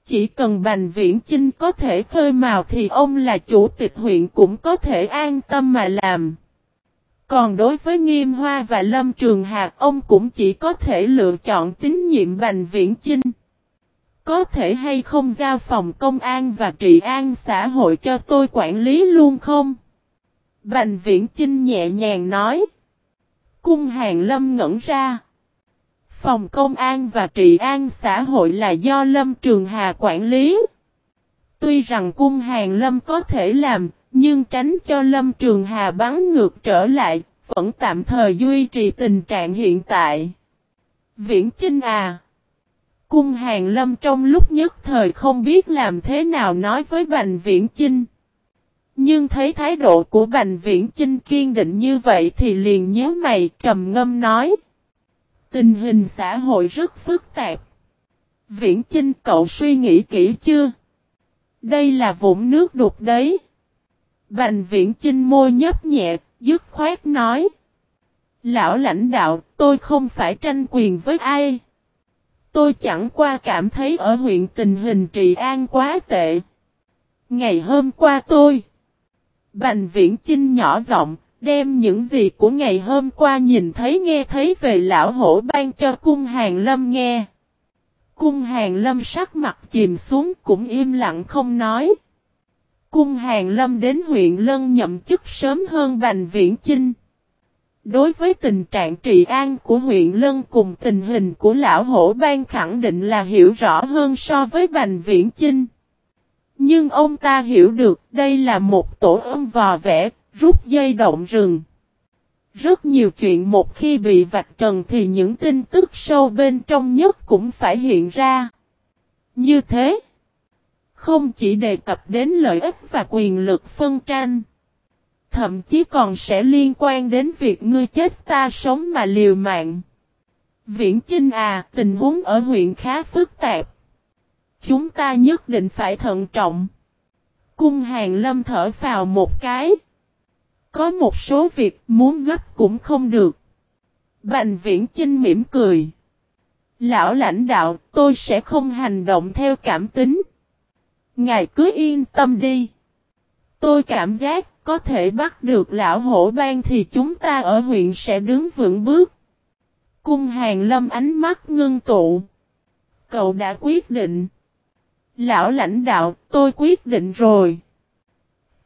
A: Chỉ cần Bành Viễn Chinh có thể khơi mào thì ông là chủ tịch huyện cũng có thể an tâm mà làm. Còn đối với Nghiêm Hoa và Lâm Trường Hạc ông cũng chỉ có thể lựa chọn tín nhiệm Bành Viễn Chinh. Có thể hay không giao phòng công an và trị an xã hội cho tôi quản lý luôn không? Bành Viễn Chinh nhẹ nhàng nói. Cung hàng lâm ngẩn ra. Phòng công an và trị an xã hội là do Lâm Trường Hà quản lý. Tuy rằng cung hàng Lâm có thể làm, nhưng tránh cho Lâm Trường Hà bắn ngược trở lại, vẫn tạm thời duy trì tình trạng hiện tại. Viễn Chinh à! Cung hàng Lâm trong lúc nhất thời không biết làm thế nào nói với Bành Viễn Chinh. Nhưng thấy thái độ của Bành Viễn Chinh kiên định như vậy thì liền nhớ mày trầm ngâm nói. Tình hình xã hội rất phức tạp. Viễn Chinh cậu suy nghĩ kỹ chưa? Đây là vũng nước đục đấy. Bành Viễn Chinh môi nhấp nhẹ, dứt khoát nói. Lão lãnh đạo, tôi không phải tranh quyền với ai. Tôi chẳng qua cảm thấy ở huyện tình hình trị an quá tệ. Ngày hôm qua tôi Bành viễn Chinh nhỏ giọng, đem những gì của ngày hôm qua nhìn thấy nghe thấy về lão hổ ban cho cung hàng lâm nghe. Cung hàng lâm sắc mặt chìm xuống cũng im lặng không nói. Cung hàng lâm đến huyện Lân nhậm chức sớm hơn Bành Viễn Chinh. Đối với tình trạng trị an của huyện Lân cùng tình hình của lão hổ ban khẳng định là hiểu rõ hơn so với Bành Viễn Chinh. Nhưng ông ta hiểu được đây là một tổ âm vò vẽ, rút dây động rừng. Rất nhiều chuyện một khi bị vạch trần thì những tin tức sâu bên trong nhất cũng phải hiện ra. Như thế, không chỉ đề cập đến lợi ích và quyền lực phân tranh, thậm chí còn sẽ liên quan đến việc ngươi chết ta sống mà liều mạng. Viễn Chinh à, tình huống ở huyện khá phức tạp. chúng ta nhất định phải thận trọng. Cung hàng lâm thở vào một cái. Có một số việc muốn gấp cũng không được. Bành viễn Trinh mỉm cười. Lão lãnh đạo, tôi sẽ không hành động theo cảm tính. Ngài cứ yên tâm đi. Tôi cảm giác có thể bắt được lão hổ ban thì chúng ta ở huyện sẽ đứng vững bước. Cung hàng lâm ánh mắt ngưng tụ. Cậu đã quyết định. Lão lãnh đạo, tôi quyết định rồi.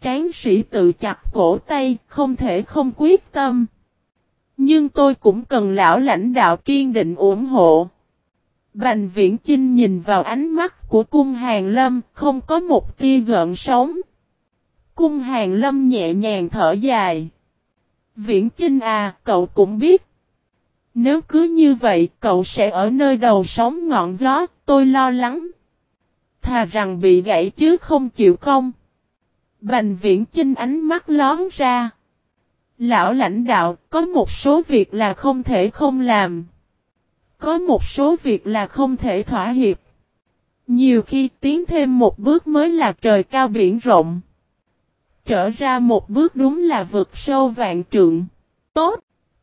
A: Tráng sĩ tự chặt cổ tay, không thể không quyết tâm. Nhưng tôi cũng cần lão lãnh đạo kiên định ủng hộ. Bành viễn Chinh nhìn vào ánh mắt của cung hàng lâm, không có một tia gợn sóng. Cung hàng lâm nhẹ nhàng thở dài. Viễn Chinh à, cậu cũng biết. Nếu cứ như vậy, cậu sẽ ở nơi đầu sóng ngọn gió, tôi lo lắng. Thà rằng bị gãy chứ không chịu công. Bành viễn Chinh ánh mắt lón ra. Lão lãnh đạo, có một số việc là không thể không làm. Có một số việc là không thể thỏa hiệp. Nhiều khi tiến thêm một bước mới là trời cao biển rộng. Trở ra một bước đúng là vực sâu vạn trượng. Tốt!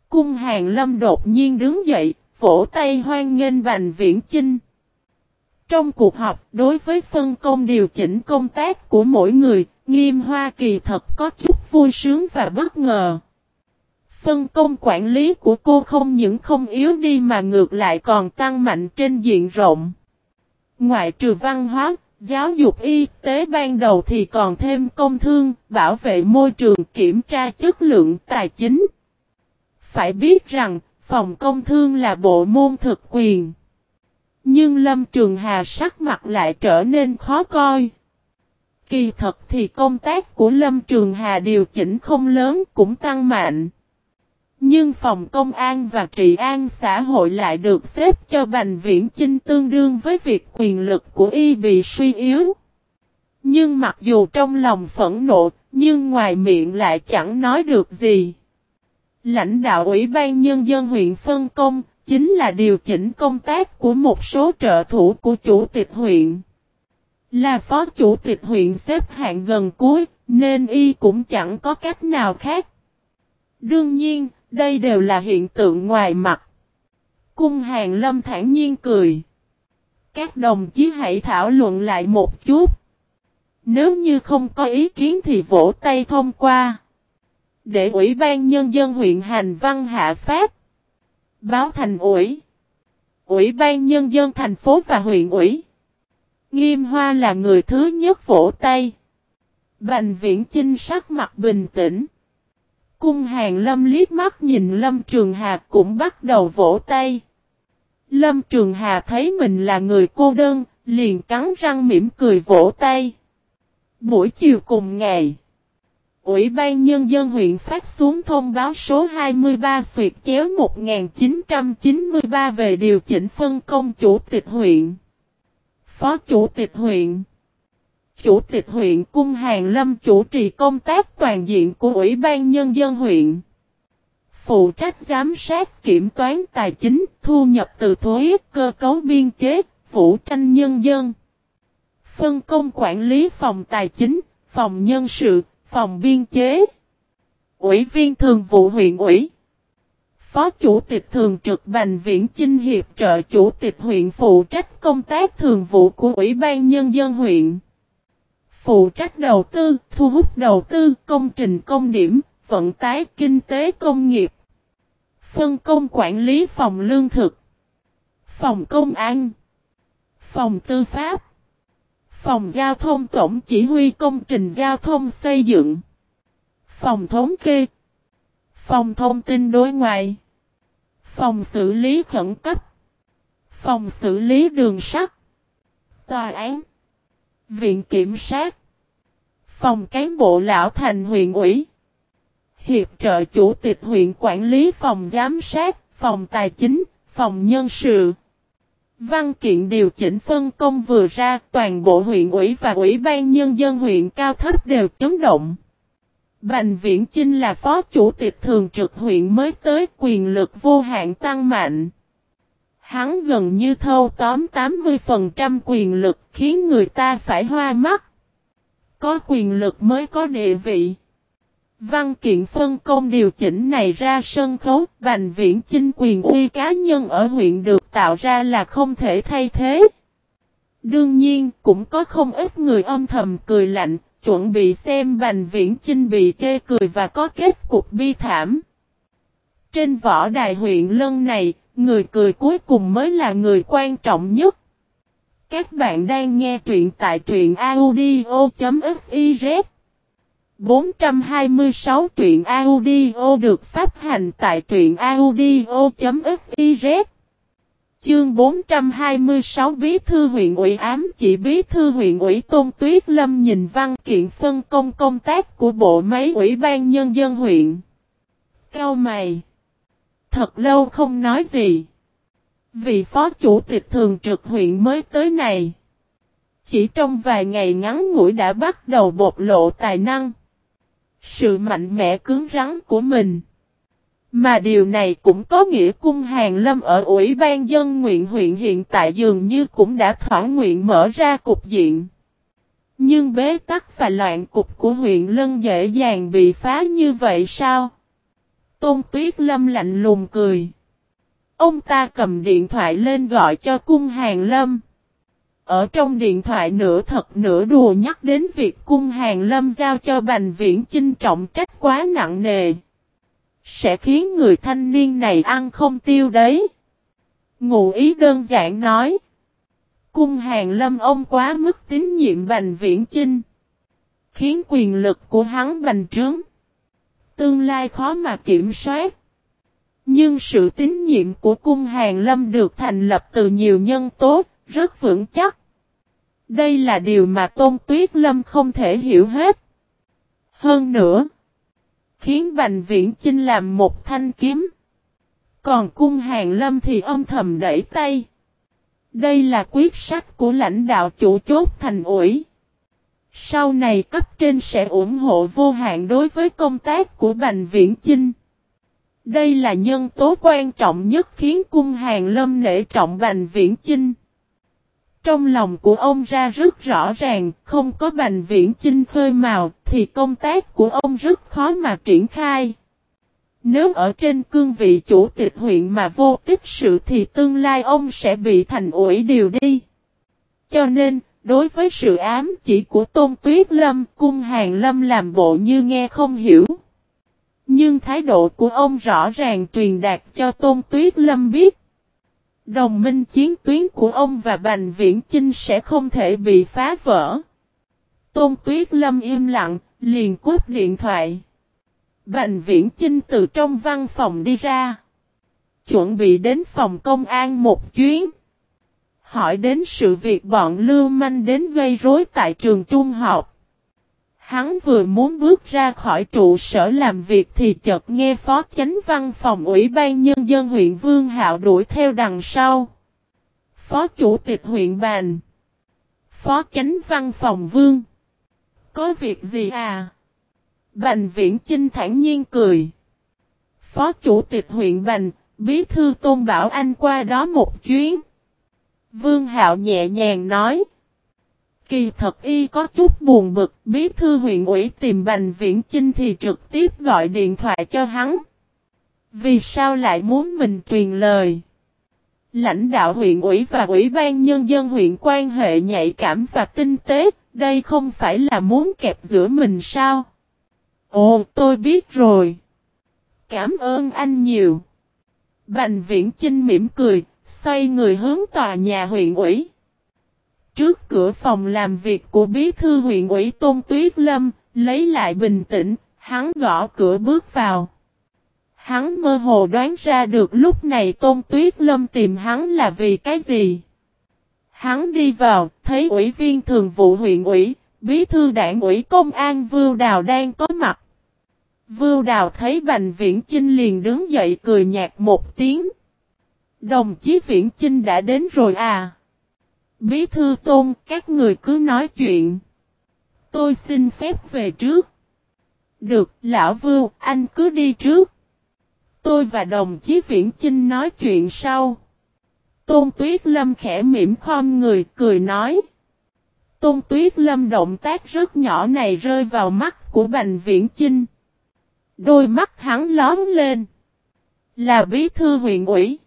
A: Cung hàng lâm đột nhiên đứng dậy, vỗ tay hoan nghênh Bành Viễn Chinh. Trong cuộc họp, đối với phân công điều chỉnh công tác của mỗi người, Nghiêm Hoa Kỳ thật có chút vui sướng và bất ngờ. Phân công quản lý của cô không những không yếu đi mà ngược lại còn tăng mạnh trên diện rộng. Ngoại trừ văn hóa, giáo dục y tế ban đầu thì còn thêm công thương, bảo vệ môi trường, kiểm tra chất lượng tài chính. Phải biết rằng, phòng công thương là bộ môn thực quyền. Nhưng Lâm Trường Hà sắc mặt lại trở nên khó coi. Kỳ thật thì công tác của Lâm Trường Hà điều chỉnh không lớn cũng tăng mạnh. Nhưng phòng công an và trị an xã hội lại được xếp cho Bành Viễn Chinh tương đương với việc quyền lực của y bị suy yếu. Nhưng mặc dù trong lòng phẫn nộ, nhưng ngoài miệng lại chẳng nói được gì. Lãnh đạo Ủy ban Nhân dân huyện phân công, chính là điều chỉnh công tác của một số trợ thủ của chủ tịch huyện. Là phó chủ tịch huyện xếp hạng gần cuối, nên y cũng chẳng có cách nào khác. Đương nhiên, đây đều là hiện tượng ngoài mặt. Cung hàng lâm thản nhiên cười. Các đồng chí hãy thảo luận lại một chút. Nếu như không có ý kiến thì vỗ tay thông qua. Để Ủy ban Nhân dân huyện Hành Văn hạ phát. Báo thành ủy. Ủy ban Nhân dân thành phố và huyện ủy. Nghiêm Hoa là người thứ nhất vỗ tay. Bành viễn Trinh sắc mặt bình tĩnh. Cung hàng lâm liếc mắt nhìn Lâm Trường Hà cũng bắt đầu vỗ tay. Lâm Trường Hà thấy mình là người cô đơn, liền cắn răng mỉm cười vỗ tay. Buổi chiều cùng ngày, Ủy ban Nhân dân huyện phát xuống thông báo số 23 suyệt chéo 1993 về điều chỉnh phân công chủ tịch huyện. Phó chủ tịch huyện Chủ tịch huyện Cung Hàng Lâm chủ trì công tác toàn diện của Ủy ban Nhân dân huyện. Phụ trách giám sát kiểm toán tài chính, thu nhập từ thuế, cơ cấu biên chế, vũ tranh nhân dân. Phân công quản lý phòng tài chính, phòng nhân sự, phòng biên chế. Ủy viên thường vụ huyện ủy. Phó Chủ tịch Thường trực Bành Viễn Chinh Hiệp trợ Chủ tịch huyện phụ trách công tác thường vụ của Ủy ban Nhân dân huyện. Phụ trách đầu tư, thu hút đầu tư, công trình công điểm, vận tải kinh tế công nghiệp. Phân công quản lý phòng lương thực. Phòng công an. Phòng tư pháp. Phòng giao thông tổng chỉ huy công trình giao thông xây dựng. Phòng thống kê. Phòng thông tin đối ngoại. Phòng xử lý khẩn cấp. Phòng xử lý đường sắt. Tòa án. Viện Kiểm sát. Phòng cán bộ lão thành huyện ủy. Hiệp trợ chủ tịch huyện quản lý phòng giám sát, phòng tài chính, phòng nhân sự. Văn kiện điều chỉnh phân công vừa ra, toàn bộ huyện ủy và ủy ban nhân dân huyện cao thấp đều chấn động. Bành Viễn Chinh là phó chủ tịch thường trực huyện mới tới quyền lực vô hạn tăng mạnh. Hắn gần như thâu tóm 80% quyền lực khiến người ta phải hoa mắt. Có quyền lực mới có địa vị. Văn kiện phân công điều chỉnh này ra sân khấu, Bành Viễn Chinh quyền uy cá nhân ở huyện được tạo ra là không thể thay thế. Đương nhiên, cũng có không ít người âm thầm cười lạnh, chuẩn bị xem Bành Viễn Chinh bị chê cười và có kết cục bi thảm. Trên võ đài huyện lân này, người cười cuối cùng mới là người quan trọng nhất. Các bạn đang nghe truyện tại truyện audio.fiz 426 truyện audio được phát hành tại truyện audio.fiz Chương 426 Bí thư huyện ủy ám chỉ Bí thư huyện ủy Tôn Tuyết Lâm nhìn văn kiện phân công công tác của bộ máy ủy ban nhân dân huyện. Cao mày. Thật lâu không nói gì. Vị phó chủ tịch thường trực huyện mới tới này. Chỉ trong vài ngày ngắn ngủi đã bắt đầu bộc lộ tài năng. Sự mạnh mẽ cứng rắn của mình. Mà điều này cũng có nghĩa cung hàng lâm ở Ủy ban dân nguyện huyện hiện tại dường như cũng đã thỏa nguyện mở ra cục diện. Nhưng bế tắc và loạn cục của huyện Lân dễ dàng bị phá như vậy sao? Tôn Tuyết Lâm lạnh lùng cười. Ông ta cầm điện thoại lên gọi cho cung hàng lâm. Ở trong điện thoại nửa thật nửa đùa nhắc đến việc cung hàng lâm giao cho Bành Viễn Chinh trọng trách quá nặng nề. Sẽ khiến người thanh niên này ăn không tiêu đấy. Ngụ ý đơn giản nói. Cung hàng lâm ông quá mức tín nhiệm Bành Viễn Chinh. Khiến quyền lực của hắn bành trướng. Tương lai khó mà kiểm soát. Nhưng sự tín nhiệm của cung hàng lâm được thành lập từ nhiều nhân tố, rất vững chắc. Đây là điều mà Tôn Tuyết Lâm không thể hiểu hết. Hơn nữa, khiến Bành Viễn Chinh làm một thanh kiếm. Còn cung hàng lâm thì âm thầm đẩy tay. Đây là quyết sách của lãnh đạo chủ chốt thành ủi. Sau này cấp trên sẽ ủng hộ vô hạn đối với công tác của Bành Viễn Chinh. Đây là nhân tố quan trọng nhất khiến cung hàng lâm nể trọng Bành Viễn Chinh. Trong lòng của ông ra rất rõ ràng, không có Bành Viễn Chinh khơi màu, thì công tác của ông rất khó mà triển khai. Nếu ở trên cương vị chủ tịch huyện mà vô tích sự thì tương lai ông sẽ bị thành ủi điều đi. Cho nên, đối với sự ám chỉ của Tôn Tuyết Lâm, cung hàng lâm làm bộ như nghe không hiểu. Nhưng thái độ của ông rõ ràng truyền đạt cho Tôn Tuyết Lâm biết. Đồng minh chiến tuyến của ông và Bành Viễn Chinh sẽ không thể bị phá vỡ. Tôn Tuyết Lâm im lặng, liền cúp điện thoại. Bành Viễn Chinh từ trong văn phòng đi ra. Chuẩn bị đến phòng công an một chuyến. Hỏi đến sự việc bọn lưu manh đến gây rối tại trường trung học. Hắn vừa muốn bước ra khỏi trụ sở làm việc thì chợt nghe phó chánh văn phòng ủy ban nhân dân huyện Vương Hạo đuổi theo đằng sau. Phó chủ tịch huyện bàn. Phó chánh văn phòng Vương. Có việc gì à? Bành viễn Trinh thản nhiên cười. Phó chủ tịch huyện Bành, bí thư tôn bảo anh qua đó một chuyến. Vương Hạo nhẹ nhàng nói. Kỳ thật y có chút buồn bực, bí thư huyện ủy tìm Bành Viễn Chinh thì trực tiếp gọi điện thoại cho hắn. Vì sao lại muốn mình truyền lời? Lãnh đạo huyện ủy và ủy ban nhân dân huyện quan hệ nhạy cảm và tinh tế, đây không phải là muốn kẹp giữa mình sao? Ồ, tôi biết rồi. Cảm ơn anh nhiều. Bành viễn Chinh mỉm cười, xoay người hướng tòa nhà huyện ủy. Trước cửa phòng làm việc của bí thư huyện ủy Tôn Tuyết Lâm, lấy lại bình tĩnh, hắn gõ cửa bước vào. Hắn mơ hồ đoán ra được lúc này Tôn Tuyết Lâm tìm hắn là vì cái gì. Hắn đi vào, thấy ủy viên thường vụ huyện ủy, bí thư đảng ủy công an Vưu Đào đang có mặt. Vưu Đào thấy Bành Viễn Chinh liền đứng dậy cười nhạt một tiếng. Đồng chí Viễn Chinh đã đến rồi à? Bí thư tôn, các người cứ nói chuyện. Tôi xin phép về trước. Được, lão vưu, anh cứ đi trước. Tôi và đồng chí Viễn Chinh nói chuyện sau. Tôn Tuyết Lâm khẽ mỉm khom người cười nói. Tôn Tuyết Lâm động tác rất nhỏ này rơi vào mắt của Bành Viễn Chinh. Đôi mắt hắn lón lên. Là bí thư huyện ủy.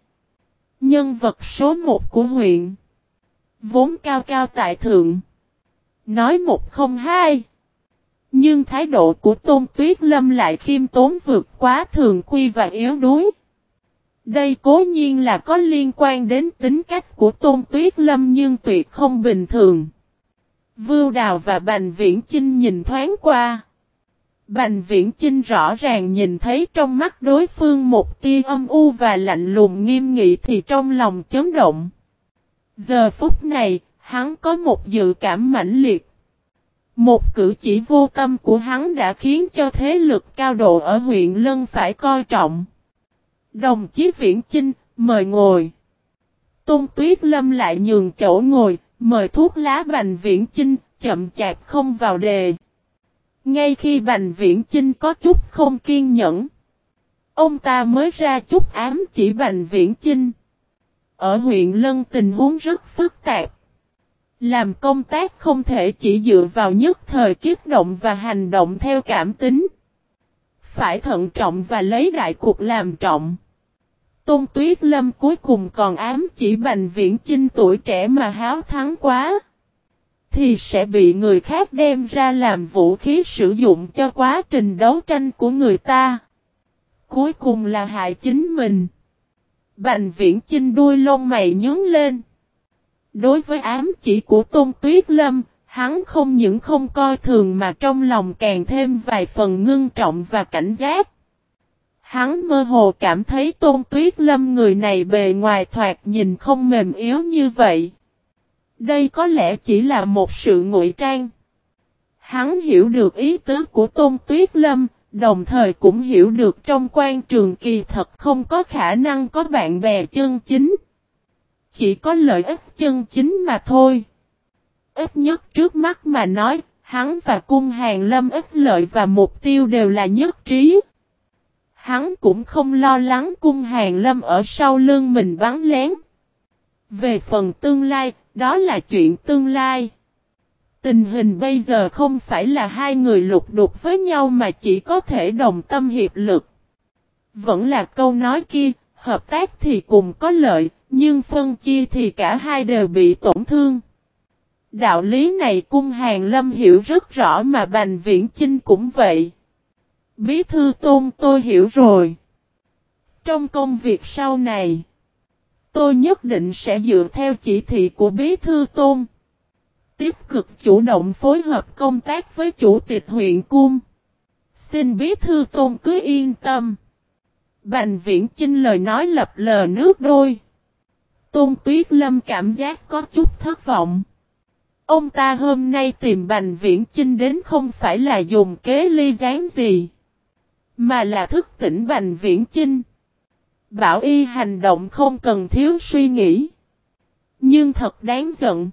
A: Nhân vật số một của huyện. Vốn cao cao tại thượng. Nói một không hai. Nhưng thái độ của Tôn Tuyết Lâm lại khiêm tốn vượt quá thường quy và yếu đuối. Đây cố nhiên là có liên quan đến tính cách của Tôn Tuyết Lâm nhưng tuyệt không bình thường. Vưu Đào và Bành Viễn Chinh nhìn thoáng qua. Bành Viễn Chinh rõ ràng nhìn thấy trong mắt đối phương một tia âm u và lạnh lùng nghiêm nghị thì trong lòng chấn động. Giờ phút này, hắn có một dự cảm mãnh liệt. Một cử chỉ vô tâm của hắn đã khiến cho thế lực cao độ ở huyện Lân phải coi trọng. Đồng chí Viễn Chinh, mời ngồi. Tôn Tuyết Lâm lại nhường chỗ ngồi, mời thuốc lá Bành Viễn Chinh, chậm chạp không vào đề. Ngay khi Bành Viễn Chinh có chút không kiên nhẫn, ông ta mới ra chút ám chỉ Bành Viễn Chinh. Ở huyện Lân tình huống rất phức tạp. Làm công tác không thể chỉ dựa vào nhất thời kiếp động và hành động theo cảm tính. Phải thận trọng và lấy đại cục làm trọng. Tôn Tuyết Lâm cuối cùng còn ám chỉ Bành Viễn Chinh tuổi trẻ mà háo thắng quá. Thì sẽ bị người khác đem ra làm vũ khí sử dụng cho quá trình đấu tranh của người ta. Cuối cùng là hại chính mình. Bành Viễn Chinh đuôi lông mày nhướng lên. Đối với ám chỉ của Tôn Tuyết Lâm, hắn không những không coi thường mà trong lòng càng thêm vài phần ngưng trọng và cảnh giác. Hắn mơ hồ cảm thấy Tôn Tuyết Lâm người này bề ngoài thoạt nhìn không mềm yếu như vậy. Đây có lẽ chỉ là một sự ngụy trang. Hắn hiểu được ý tứ của Tôn Tuyết Lâm, đồng thời cũng hiểu được trong quan trường kỳ thật không có khả năng có bạn bè chân chính chỉ có lợi ích chân chính mà thôi. Ít nhất trước mắt mà nói, hắn và cung hàng lâm ích lợi và mục tiêu đều là nhất trí. Hắn cũng không lo lắng cung hàng lâm ở sau lưng mình bắn lén. Về phần tương lai, đó là chuyện tương lai. Tình hình bây giờ không phải là hai người lục đục với nhau mà chỉ có thể đồng tâm hiệp lực. Vẫn là câu nói kia, hợp tác thì cùng có lợi, nhưng phân chia thì cả hai đều bị tổn thương. Đạo lý này cung hàng lâm hiểu rất rõ mà Bành Viễn Chinh cũng vậy. Bí thư tôn tôi hiểu rồi. Trong công việc sau này, tôi nhất định sẽ dựa theo chỉ thị của bí thư tôn. Tiếp cực chủ động phối hợp công tác với chủ tịch huyện cung. Xin bí thư tôn cứ yên tâm. Bành viễn chinh lời nói lập lờ nước đôi. Tôn Tuyết Lâm cảm giác có chút thất vọng. Ông ta hôm nay tìm Bành Viễn Chinh đến không phải là dùng kế ly gián gì. Mà là thức tỉnh Bành Viễn Chinh. Bảo y hành động không cần thiếu suy nghĩ. Nhưng thật đáng giận.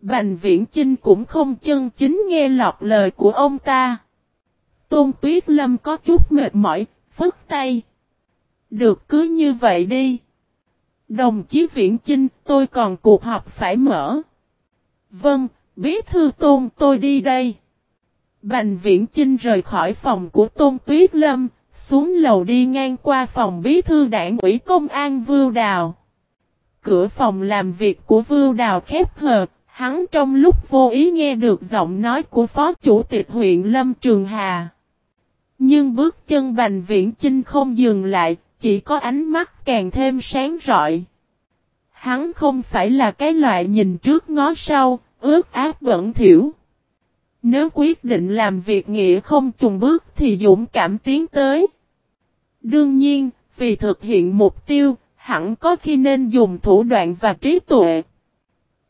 A: Bành Viễn Chinh cũng không chân chính nghe lọt lời của ông ta. Tôn Tuyết Lâm có chút mệt mỏi, phức tay. Được cứ như vậy đi. Đồng chí Viễn Chinh, tôi còn cuộc họp phải mở. Vâng, bí thư tôn tôi đi đây. Bành Viễn Chinh rời khỏi phòng của Tôn Tuyết Lâm, xuống lầu đi ngang qua phòng bí thư đảng ủy công an Vưu Đào. Cửa phòng làm việc của Vưu Đào khép hờ, hắn trong lúc vô ý nghe được giọng nói của Phó Chủ tịch huyện Lâm Trường Hà. Nhưng bước chân Bành Viễn Chinh không dừng lại, chỉ có ánh mắt càng thêm sáng rọi. Hắn không phải là cái loại nhìn trước ngó sau, ướt ác bẩn thiểu. Nếu quyết định làm việc nghĩa không trùng bước thì dũng cảm tiến tới. Đương nhiên, vì thực hiện mục tiêu, hẳn có khi nên dùng thủ đoạn và trí tuệ.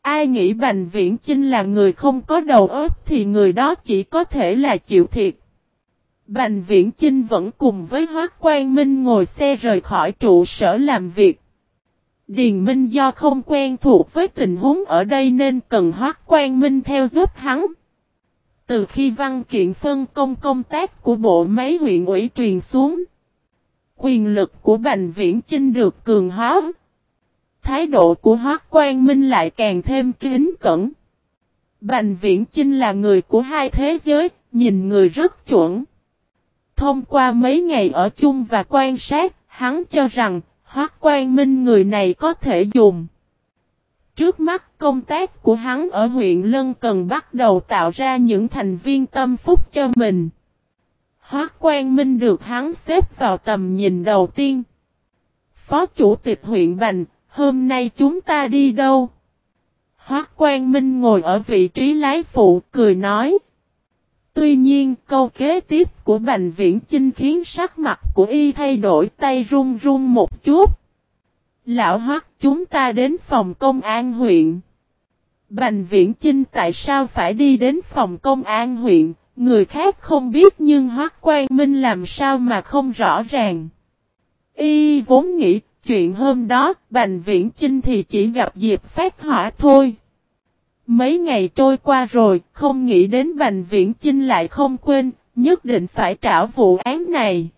A: Ai nghĩ Bành Viễn Chinh là người không có đầu óc thì người đó chỉ có thể là chịu thiệt. Bành Viễn Chinh vẫn cùng với Hoác Quang Minh ngồi xe rời khỏi trụ sở làm việc. Điền Minh do không quen thuộc với tình huống ở đây nên cần Hoác Quang Minh theo giúp hắn. Từ khi văn kiện phân công công tác của bộ máy huyện ủy truyền xuống, quyền lực của Bành Viễn Chinh được cường hóa. Thái độ của Hoác Quang Minh lại càng thêm kính cẩn. Bành Viễn Chinh là người của hai thế giới, nhìn người rất chuẩn. Thông qua mấy ngày ở chung và quan sát, hắn cho rằng, Hoác Quang Minh người này có thể dùng. Trước mắt công tác của hắn ở huyện Lân cần bắt đầu tạo ra những thành viên tâm phúc cho mình. Hoác Quang Minh được hắn xếp vào tầm nhìn đầu tiên. Phó chủ tịch huyện Bành, hôm nay chúng ta đi đâu? Hoác Quang Minh ngồi ở vị trí lái phụ cười nói. Tuy nhiên câu kế tiếp của Bành Viễn Chinh khiến sắc mặt của y thay đổi tay run run một chút. Lão Hoác chúng ta đến phòng công an huyện. Bành Viễn Chinh tại sao phải đi đến phòng công an huyện, người khác không biết nhưng Hoác Quang Minh làm sao mà không rõ ràng. Y vốn nghĩ chuyện hôm đó Bành Viễn Chinh thì chỉ gặp Diệp Phát Hỏa thôi. Mấy ngày trôi qua rồi, không nghĩ đến Bành Viễn Chinh lại không quên, nhất định phải trả vụ án này.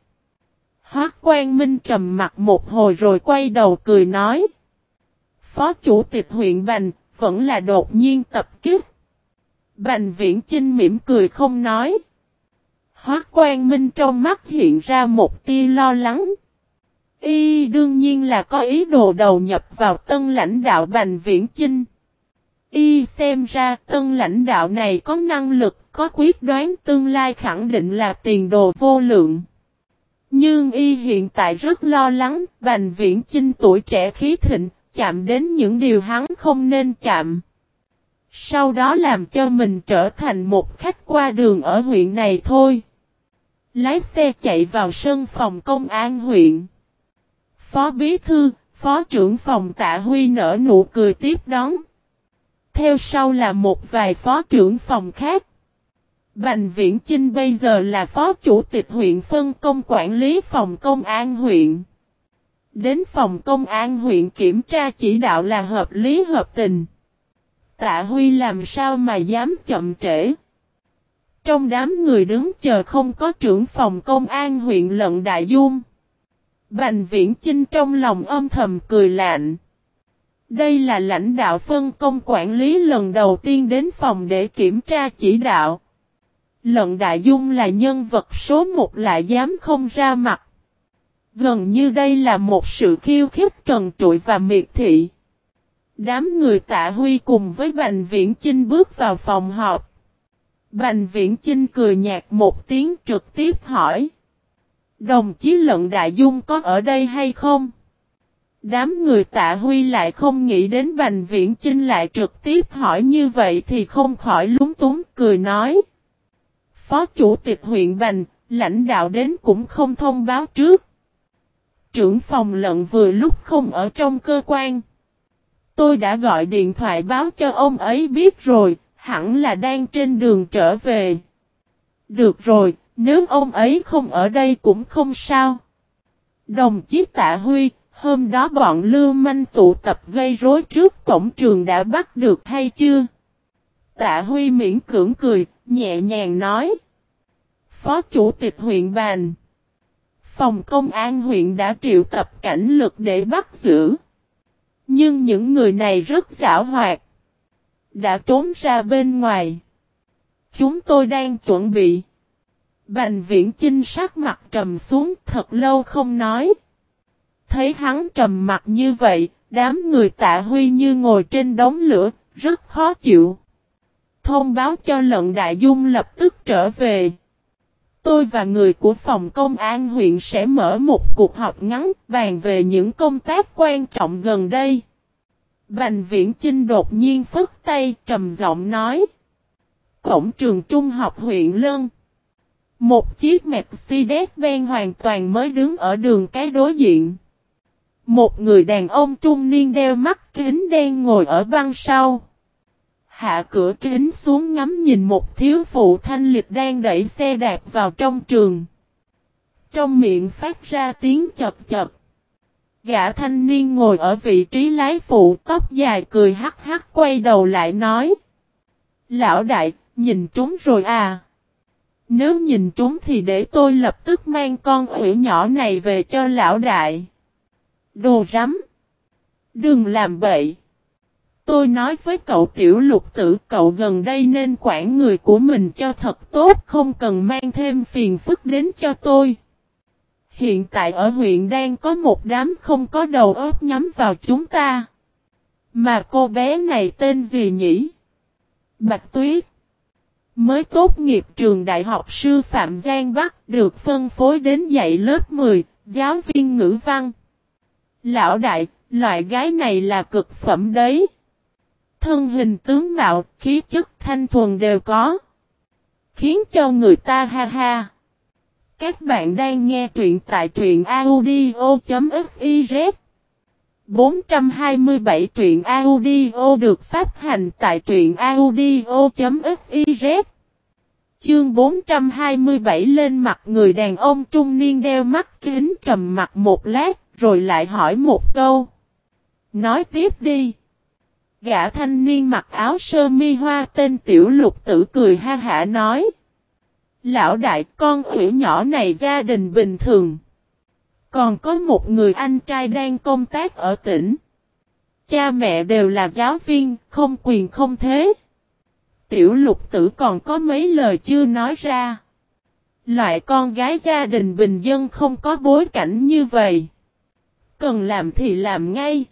A: Hoác Quang Minh trầm mặt một hồi rồi quay đầu cười nói. Phó chủ tịch huyện Bành, vẫn là đột nhiên tập kích. Bành Viễn Chinh mỉm cười không nói. Hoác Quang Minh trong mắt hiện ra một tia lo lắng. Y đương nhiên là có ý đồ đầu nhập vào tân lãnh đạo Bành Viễn Chinh. Y xem ra tân lãnh đạo này có năng lực, có quyết đoán tương lai khẳng định là tiền đồ vô lượng. Nhưng Y hiện tại rất lo lắng, Bành Viễn Chinh tuổi trẻ khí thịnh, chạm đến những điều hắn không nên chạm. Sau đó làm cho mình trở thành một khách qua đường ở huyện này thôi. Lái xe chạy vào sân phòng công an huyện. Phó Bí Thư, Phó trưởng phòng Tạ Huy nở nụ cười tiếp đón. Theo sau là một vài phó trưởng phòng khác. Bành Viễn Chinh bây giờ là phó chủ tịch huyện phân công quản lý phòng công an huyện. Đến phòng công an huyện kiểm tra chỉ đạo là hợp lý hợp tình. Tạ Huy làm sao mà dám chậm trễ. Trong đám người đứng chờ không có trưởng phòng công an huyện Lận Đại Dung. Bành Viễn Chinh trong lòng âm thầm cười lạnh. Đây là lãnh đạo phân công quản lý lần đầu tiên đến phòng để kiểm tra chỉ đạo. Lận Đại Dung là nhân vật số một lại dám không ra mặt. Gần như đây là một sự khiêu khích trần trụi và miệt thị. Đám người tạ huy cùng với Bành Viễn Chinh bước vào phòng họp. Bành Viễn Chinh cười nhạt một tiếng trực tiếp hỏi. Đồng chí Lận Đại Dung có ở đây hay không? Đám người tạ huy lại không nghĩ đến Bành Viễn Chinh lại trực tiếp hỏi như vậy thì không khỏi lúng túng cười nói. Phó chủ tịch huyện Bành, lãnh đạo đến cũng không thông báo trước. Trưởng phòng lận vừa lúc không ở trong cơ quan. Tôi đã gọi điện thoại báo cho ông ấy biết rồi, hẳn là đang trên đường trở về. Được rồi, nếu ông ấy không ở đây cũng không sao. Đồng chí Tạ Huy, hôm đó bọn lưu manh tụ tập gây rối trước cổng trường đã bắt được hay chưa? Tạ Huy miễn cưỡng cười, nhẹ nhàng nói. Phó chủ tịch huyện bàn. Phòng công an huyện đã triệu tập cảnh lực để bắt giữ. Nhưng những người này rất giả hoạt. Đã trốn ra bên ngoài. Chúng tôi đang chuẩn bị. Bành viễn chinh sắc mặt trầm xuống thật lâu không nói. Thấy hắn trầm mặt như vậy, đám người tạ huy như ngồi trên đống lửa, rất khó chịu. Thông báo cho lận đại dung lập tức trở về. Tôi và người của phòng công an huyện sẽ mở một cuộc họp ngắn bàn về những công tác quan trọng gần đây. Bành viễn Chinh đột nhiên phức tay trầm giọng nói. Cổng trường trung học huyện Lân. Một chiếc Mercedes-Benz hoàn toàn mới đứng ở đường cái đối diện. Một người đàn ông trung niên đeo mắt kính đen ngồi ở băng sau. Hạ cửa kính xuống ngắm nhìn một thiếu phụ thanh lịch đang đẩy xe đạp vào trong trường. Trong miệng phát ra tiếng chập chập. Gã thanh niên ngồi ở vị trí lái phụ tóc dài cười hắc hắc quay đầu lại nói. Lão đại, nhìn trúng rồi à. Nếu nhìn trúng thì để tôi lập tức mang con ủy nhỏ này về cho lão đại. Đồ rắm. Đừng làm bậy. Tôi nói với cậu tiểu lục tử, cậu gần đây nên quản người của mình cho thật tốt, không cần mang thêm phiền phức đến cho tôi. Hiện tại ở huyện đang có một đám không có đầu óc nhắm vào chúng ta. Mà cô bé này tên gì nhỉ? Bạch Tuyết. Mới tốt nghiệp trường đại học sư Phạm Giang Bắc được phân phối đến dạy lớp 10, giáo viên ngữ văn. Lão đại, loại gái này là cực phẩm đấy. Thân hình tướng mạo, khí chất thanh thuần đều có. Khiến cho người ta ha ha. Các bạn đang nghe truyện tại truyện audio.fiz 427 truyện audio được phát hành tại truyện audio.fiz Chương 427 lên mặt người đàn ông trung niên đeo mắt kính trầm mặt một lát rồi lại hỏi một câu. Nói tiếp đi. Gã thanh niên mặc áo sơ mi hoa tên tiểu lục tử cười ha hả nói. Lão đại con ủy nhỏ này gia đình bình thường. Còn có một người anh trai đang công tác ở tỉnh. Cha mẹ đều là giáo viên, không quyền không thế. Tiểu lục tử còn có mấy lời chưa nói ra. Loại con gái gia đình bình dân không có bối cảnh như vậy. Cần làm thì làm ngay.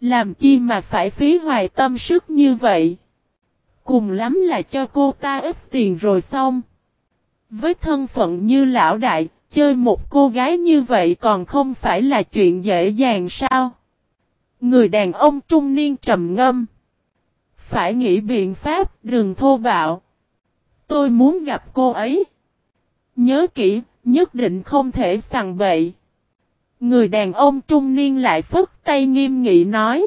A: Làm chi mà phải phí hoài tâm sức như vậy. Cùng lắm là cho cô ta ít tiền rồi xong. Với thân phận như lão đại, chơi một cô gái như vậy còn không phải là chuyện dễ dàng sao? Người đàn ông trung niên trầm ngâm. Phải nghĩ biện pháp, đừng thô bạo. Tôi muốn gặp cô ấy. Nhớ kỹ, nhất định không thể sằng bậy. Người đàn ông trung niên lại phất tay nghiêm nghị nói.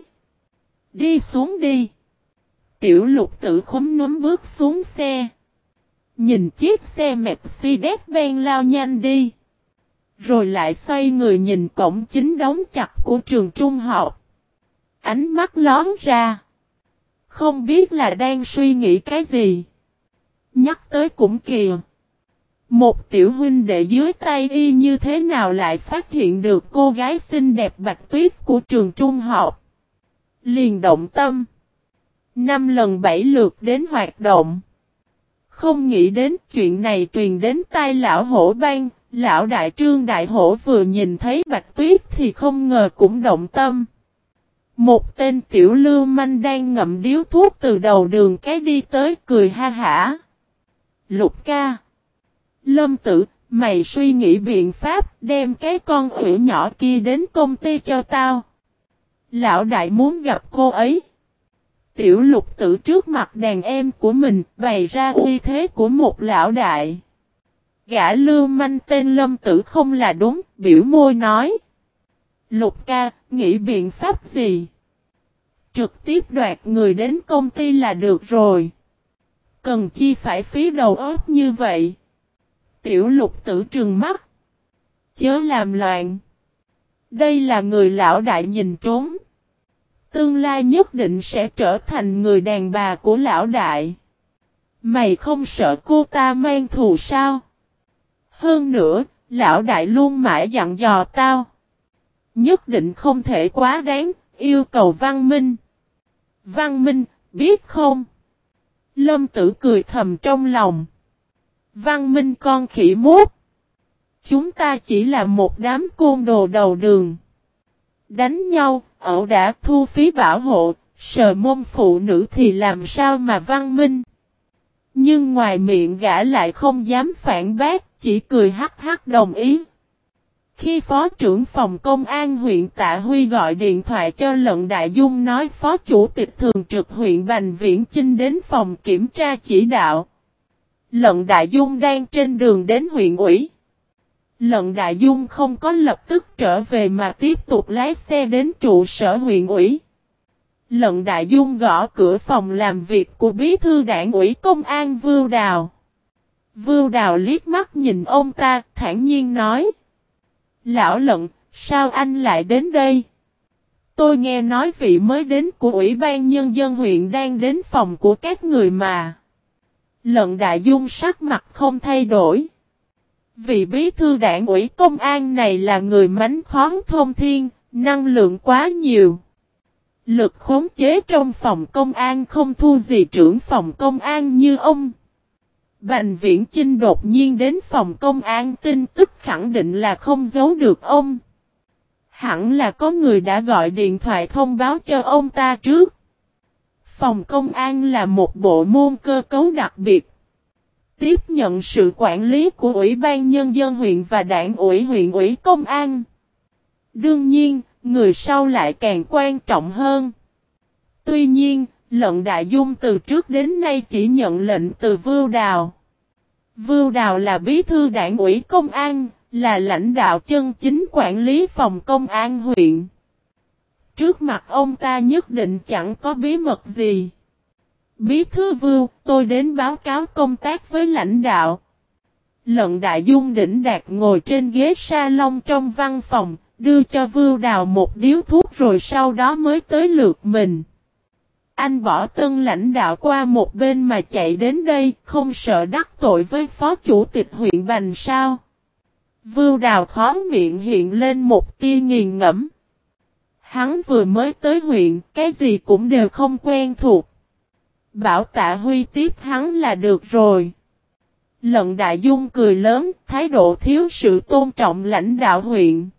A: Đi xuống đi. Tiểu lục tử khống núm bước xuống xe. Nhìn chiếc xe Mercedes-Benz lao nhanh đi. Rồi lại xoay người nhìn cổng chính đóng chặt của trường trung học. Ánh mắt lón ra. Không biết là đang suy nghĩ cái gì. Nhắc tới cũng kìa. Một tiểu huynh đệ dưới tay y như thế nào lại phát hiện được cô gái xinh đẹp bạch tuyết của trường trung học. Liền động tâm. Năm lần bảy lượt đến hoạt động. Không nghĩ đến chuyện này truyền đến tai lão hổ bang, lão đại trương đại hổ vừa nhìn thấy bạch tuyết thì không ngờ cũng động tâm. Một tên tiểu lưu manh đang ngậm điếu thuốc từ đầu đường cái đi tới cười ha hả. Lục ca. Lâm tử, mày suy nghĩ biện pháp đem cái con ủy nhỏ kia đến công ty cho tao. Lão đại muốn gặp cô ấy. Tiểu lục tử trước mặt đàn em của mình bày ra uy thế của một lão đại. Gã lưu manh tên lâm tử không là đúng, biểu môi nói. Lục ca, nghĩ biện pháp gì? Trực tiếp đoạt người đến công ty là được rồi. Cần chi phải phí đầu óc như vậy? Tiểu lục tử trừng mắt. Chớ làm loạn. Đây là người lão đại nhìn trốn. Tương lai nhất định sẽ trở thành người đàn bà của lão đại. Mày không sợ cô ta mang thù sao? Hơn nữa, lão đại luôn mãi dặn dò tao. Nhất định không thể quá đáng, yêu cầu văn minh. Văn minh, biết không? Lâm tử cười thầm trong lòng. Văn minh con khỉ mốt. Chúng ta chỉ là một đám côn đồ đầu đường. Đánh nhau, ẩu đã thu phí bảo hộ, sờ môn phụ nữ thì làm sao mà văn minh. Nhưng ngoài miệng gã lại không dám phản bác, chỉ cười hắc hắc đồng ý. Khi Phó trưởng phòng công an huyện Tạ Huy gọi điện thoại cho Lận Đại Dung nói Phó Chủ tịch Thường trực huyện Bành Viễn Chinh đến phòng kiểm tra chỉ đạo. Lận Đại Dung đang trên đường đến huyện ủy. Lận Đại Dung không có lập tức trở về mà tiếp tục lái xe đến trụ sở huyện ủy. Lận Đại Dung gõ cửa phòng làm việc của bí thư đảng ủy công an Vưu Đào. Vưu Đào liếc mắt nhìn ông ta, thản nhiên nói. Lão Lận, sao anh lại đến đây? Tôi nghe nói vị mới đến của Ủy ban Nhân dân huyện đang đến phòng của các người mà. Lận Đại Dung sắc mặt không thay đổi. Vị bí thư đảng ủy công an này là người mánh khóng thông thiên, năng lượng quá nhiều. Lực khống chế trong phòng công an không thua gì trưởng phòng công an như ông. Bành viễn Chinh đột nhiên đến phòng công an tin tức khẳng định là không giấu được ông. Hẳn là có người đã gọi điện thoại thông báo cho ông ta trước. Phòng công an là một bộ môn cơ cấu đặc biệt. Tiếp nhận sự quản lý của Ủy ban Nhân dân huyện và đảng ủy huyện ủy công an. Đương nhiên, người sau lại càng quan trọng hơn. Tuy nhiên, lận đại dung từ trước đến nay chỉ nhận lệnh từ Vưu Đào. Vưu Đào là bí thư đảng ủy công an, là lãnh đạo chân chính quản lý phòng công an huyện. Trước mặt ông ta nhất định chẳng có bí mật gì. Bí thư vưu, tôi đến báo cáo công tác với lãnh đạo. Lận đại dung đỉnh đạt ngồi trên ghế salon trong văn phòng, đưa cho vưu đào một điếu thuốc rồi sau đó mới tới lượt mình. Anh bỏ tân lãnh đạo qua một bên mà chạy đến đây, không sợ đắc tội với phó chủ tịch huyện Bành sao. Vưu đào khó miệng hiện lên một tia nghiền ngẫm. Hắn vừa mới tới huyện, cái gì cũng đều không quen thuộc. Bảo tạ huy tiếp hắn là được rồi. Lận đại dung cười lớn, thái độ thiếu sự tôn trọng lãnh đạo huyện.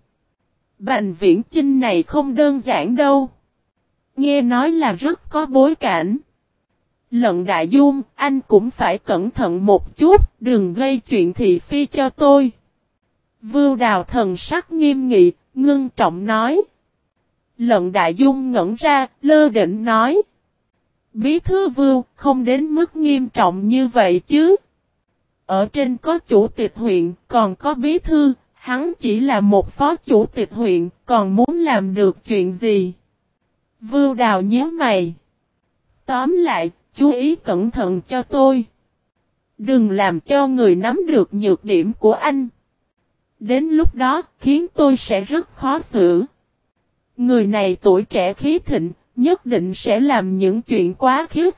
A: Bành viễn chinh này không đơn giản đâu. Nghe nói là rất có bối cảnh. Lận đại dung, anh cũng phải cẩn thận một chút, đừng gây chuyện thị phi cho tôi. Vưu đào thần sắc nghiêm nghị, ngưng trọng nói. Lận đại dung ngẩn ra, lơ định nói. Bí thư vưu, không đến mức nghiêm trọng như vậy chứ. Ở trên có chủ tịch huyện, còn có bí thư, hắn chỉ là một phó chủ tịch huyện, còn muốn làm được chuyện gì? Vưu đào nhớ mày. Tóm lại, chú ý cẩn thận cho tôi. Đừng làm cho người nắm được nhược điểm của anh. Đến lúc đó, khiến tôi sẽ rất khó xử. Người này tuổi trẻ khí thịnh, nhất định sẽ làm những chuyện quá khiếp.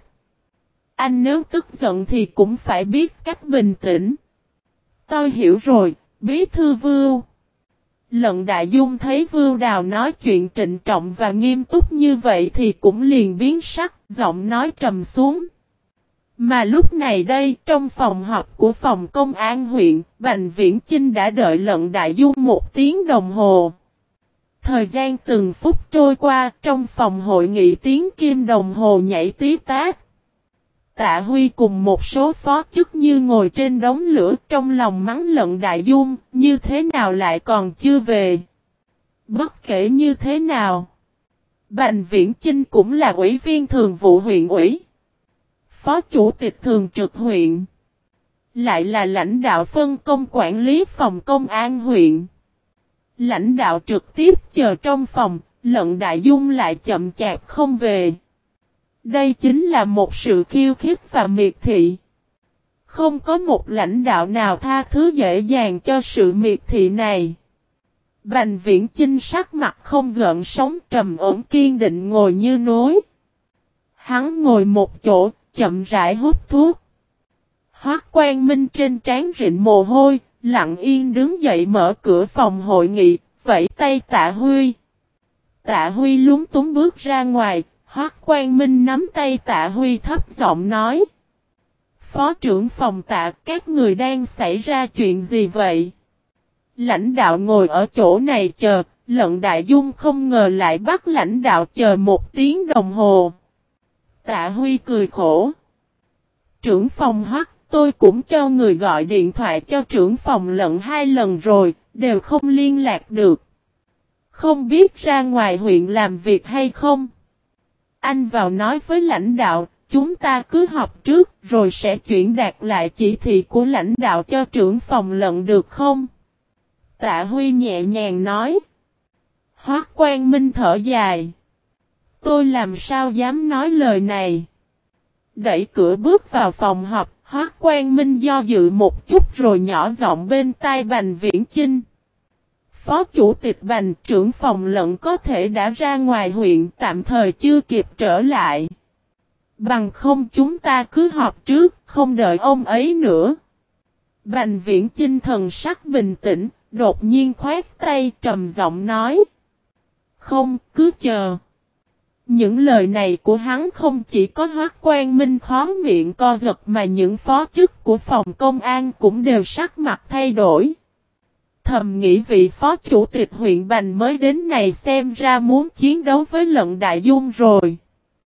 A: Anh nếu tức giận thì cũng phải biết cách bình tĩnh. Tôi hiểu rồi, bí thư vưu. Lận đại dung thấy vưu đào nói chuyện trịnh trọng và nghiêm túc như vậy thì cũng liền biến sắc, giọng nói trầm xuống. Mà lúc này đây, trong phòng họp của phòng công an huyện, Bành Viễn Chinh đã đợi lận đại dung một tiếng đồng hồ. Thời gian từng phút trôi qua, trong phòng hội nghị tiếng kim đồng hồ nhảy tí tát. Tạ Huy cùng một số phó chức như ngồi trên đống lửa trong lòng mắng lận đại dung, như thế nào lại còn chưa về. Bất kể như thế nào. Bành Viễn Chinh cũng là ủy viên thường vụ huyện ủy. Phó chủ tịch thường trực huyện. Lại là lãnh đạo phân công quản lý phòng công an huyện. Lãnh đạo trực tiếp chờ trong phòng, lận đại dung lại chậm chạp không về. Đây chính là một sự khiêu khích và miệt thị. Không có một lãnh đạo nào tha thứ dễ dàng cho sự miệt thị này. Bành viễn chinh sắc mặt không gợn sóng trầm ổn kiên định ngồi như núi. Hắn ngồi một chỗ, chậm rãi hút thuốc. Hoác quan minh trên trán rịn mồ hôi, lặng yên đứng dậy mở cửa phòng hội nghị, vẫy tay tạ Huy. Tạ Huy lúng túng bước ra ngoài, Hoác Quang Minh nắm tay tạ Huy thấp giọng nói. Phó trưởng phòng tạ các người đang xảy ra chuyện gì vậy? Lãnh đạo ngồi ở chỗ này chờ, lận đại dung không ngờ lại bắt lãnh đạo chờ một tiếng đồng hồ. Tạ Huy cười khổ. Trưởng phòng hoắc tôi cũng cho người gọi điện thoại cho trưởng phòng lận hai lần rồi, đều không liên lạc được. Không biết ra ngoài huyện làm việc hay không? Anh vào nói với lãnh đạo, chúng ta cứ họp trước rồi sẽ chuyển đạt lại chỉ thị của lãnh đạo cho trưởng phòng lận được không? Tạ Huy nhẹ nhàng nói. Hoác quan minh thở dài. Tôi làm sao dám nói lời này? Đẩy cửa bước vào phòng họp, Hoác quan minh do dự một chút rồi nhỏ giọng bên tai Bành Viễn Chinh. Phó chủ tịch Bành trưởng phòng lận có thể đã ra ngoài huyện tạm thời chưa kịp trở lại. Bằng không chúng ta cứ họp trước, không đợi ông ấy nữa. Bành viễn chinh thần sắc bình tĩnh, đột nhiên khoát tay trầm giọng nói. Không, cứ chờ. Những lời này của hắn không chỉ có hoác quan minh khó miệng co giật mà những phó chức của phòng công an cũng đều sắc mặt thay đổi. Thầm nghĩ vị phó chủ tịch huyện Bành mới đến này xem ra muốn chiến đấu với lận đại dung rồi.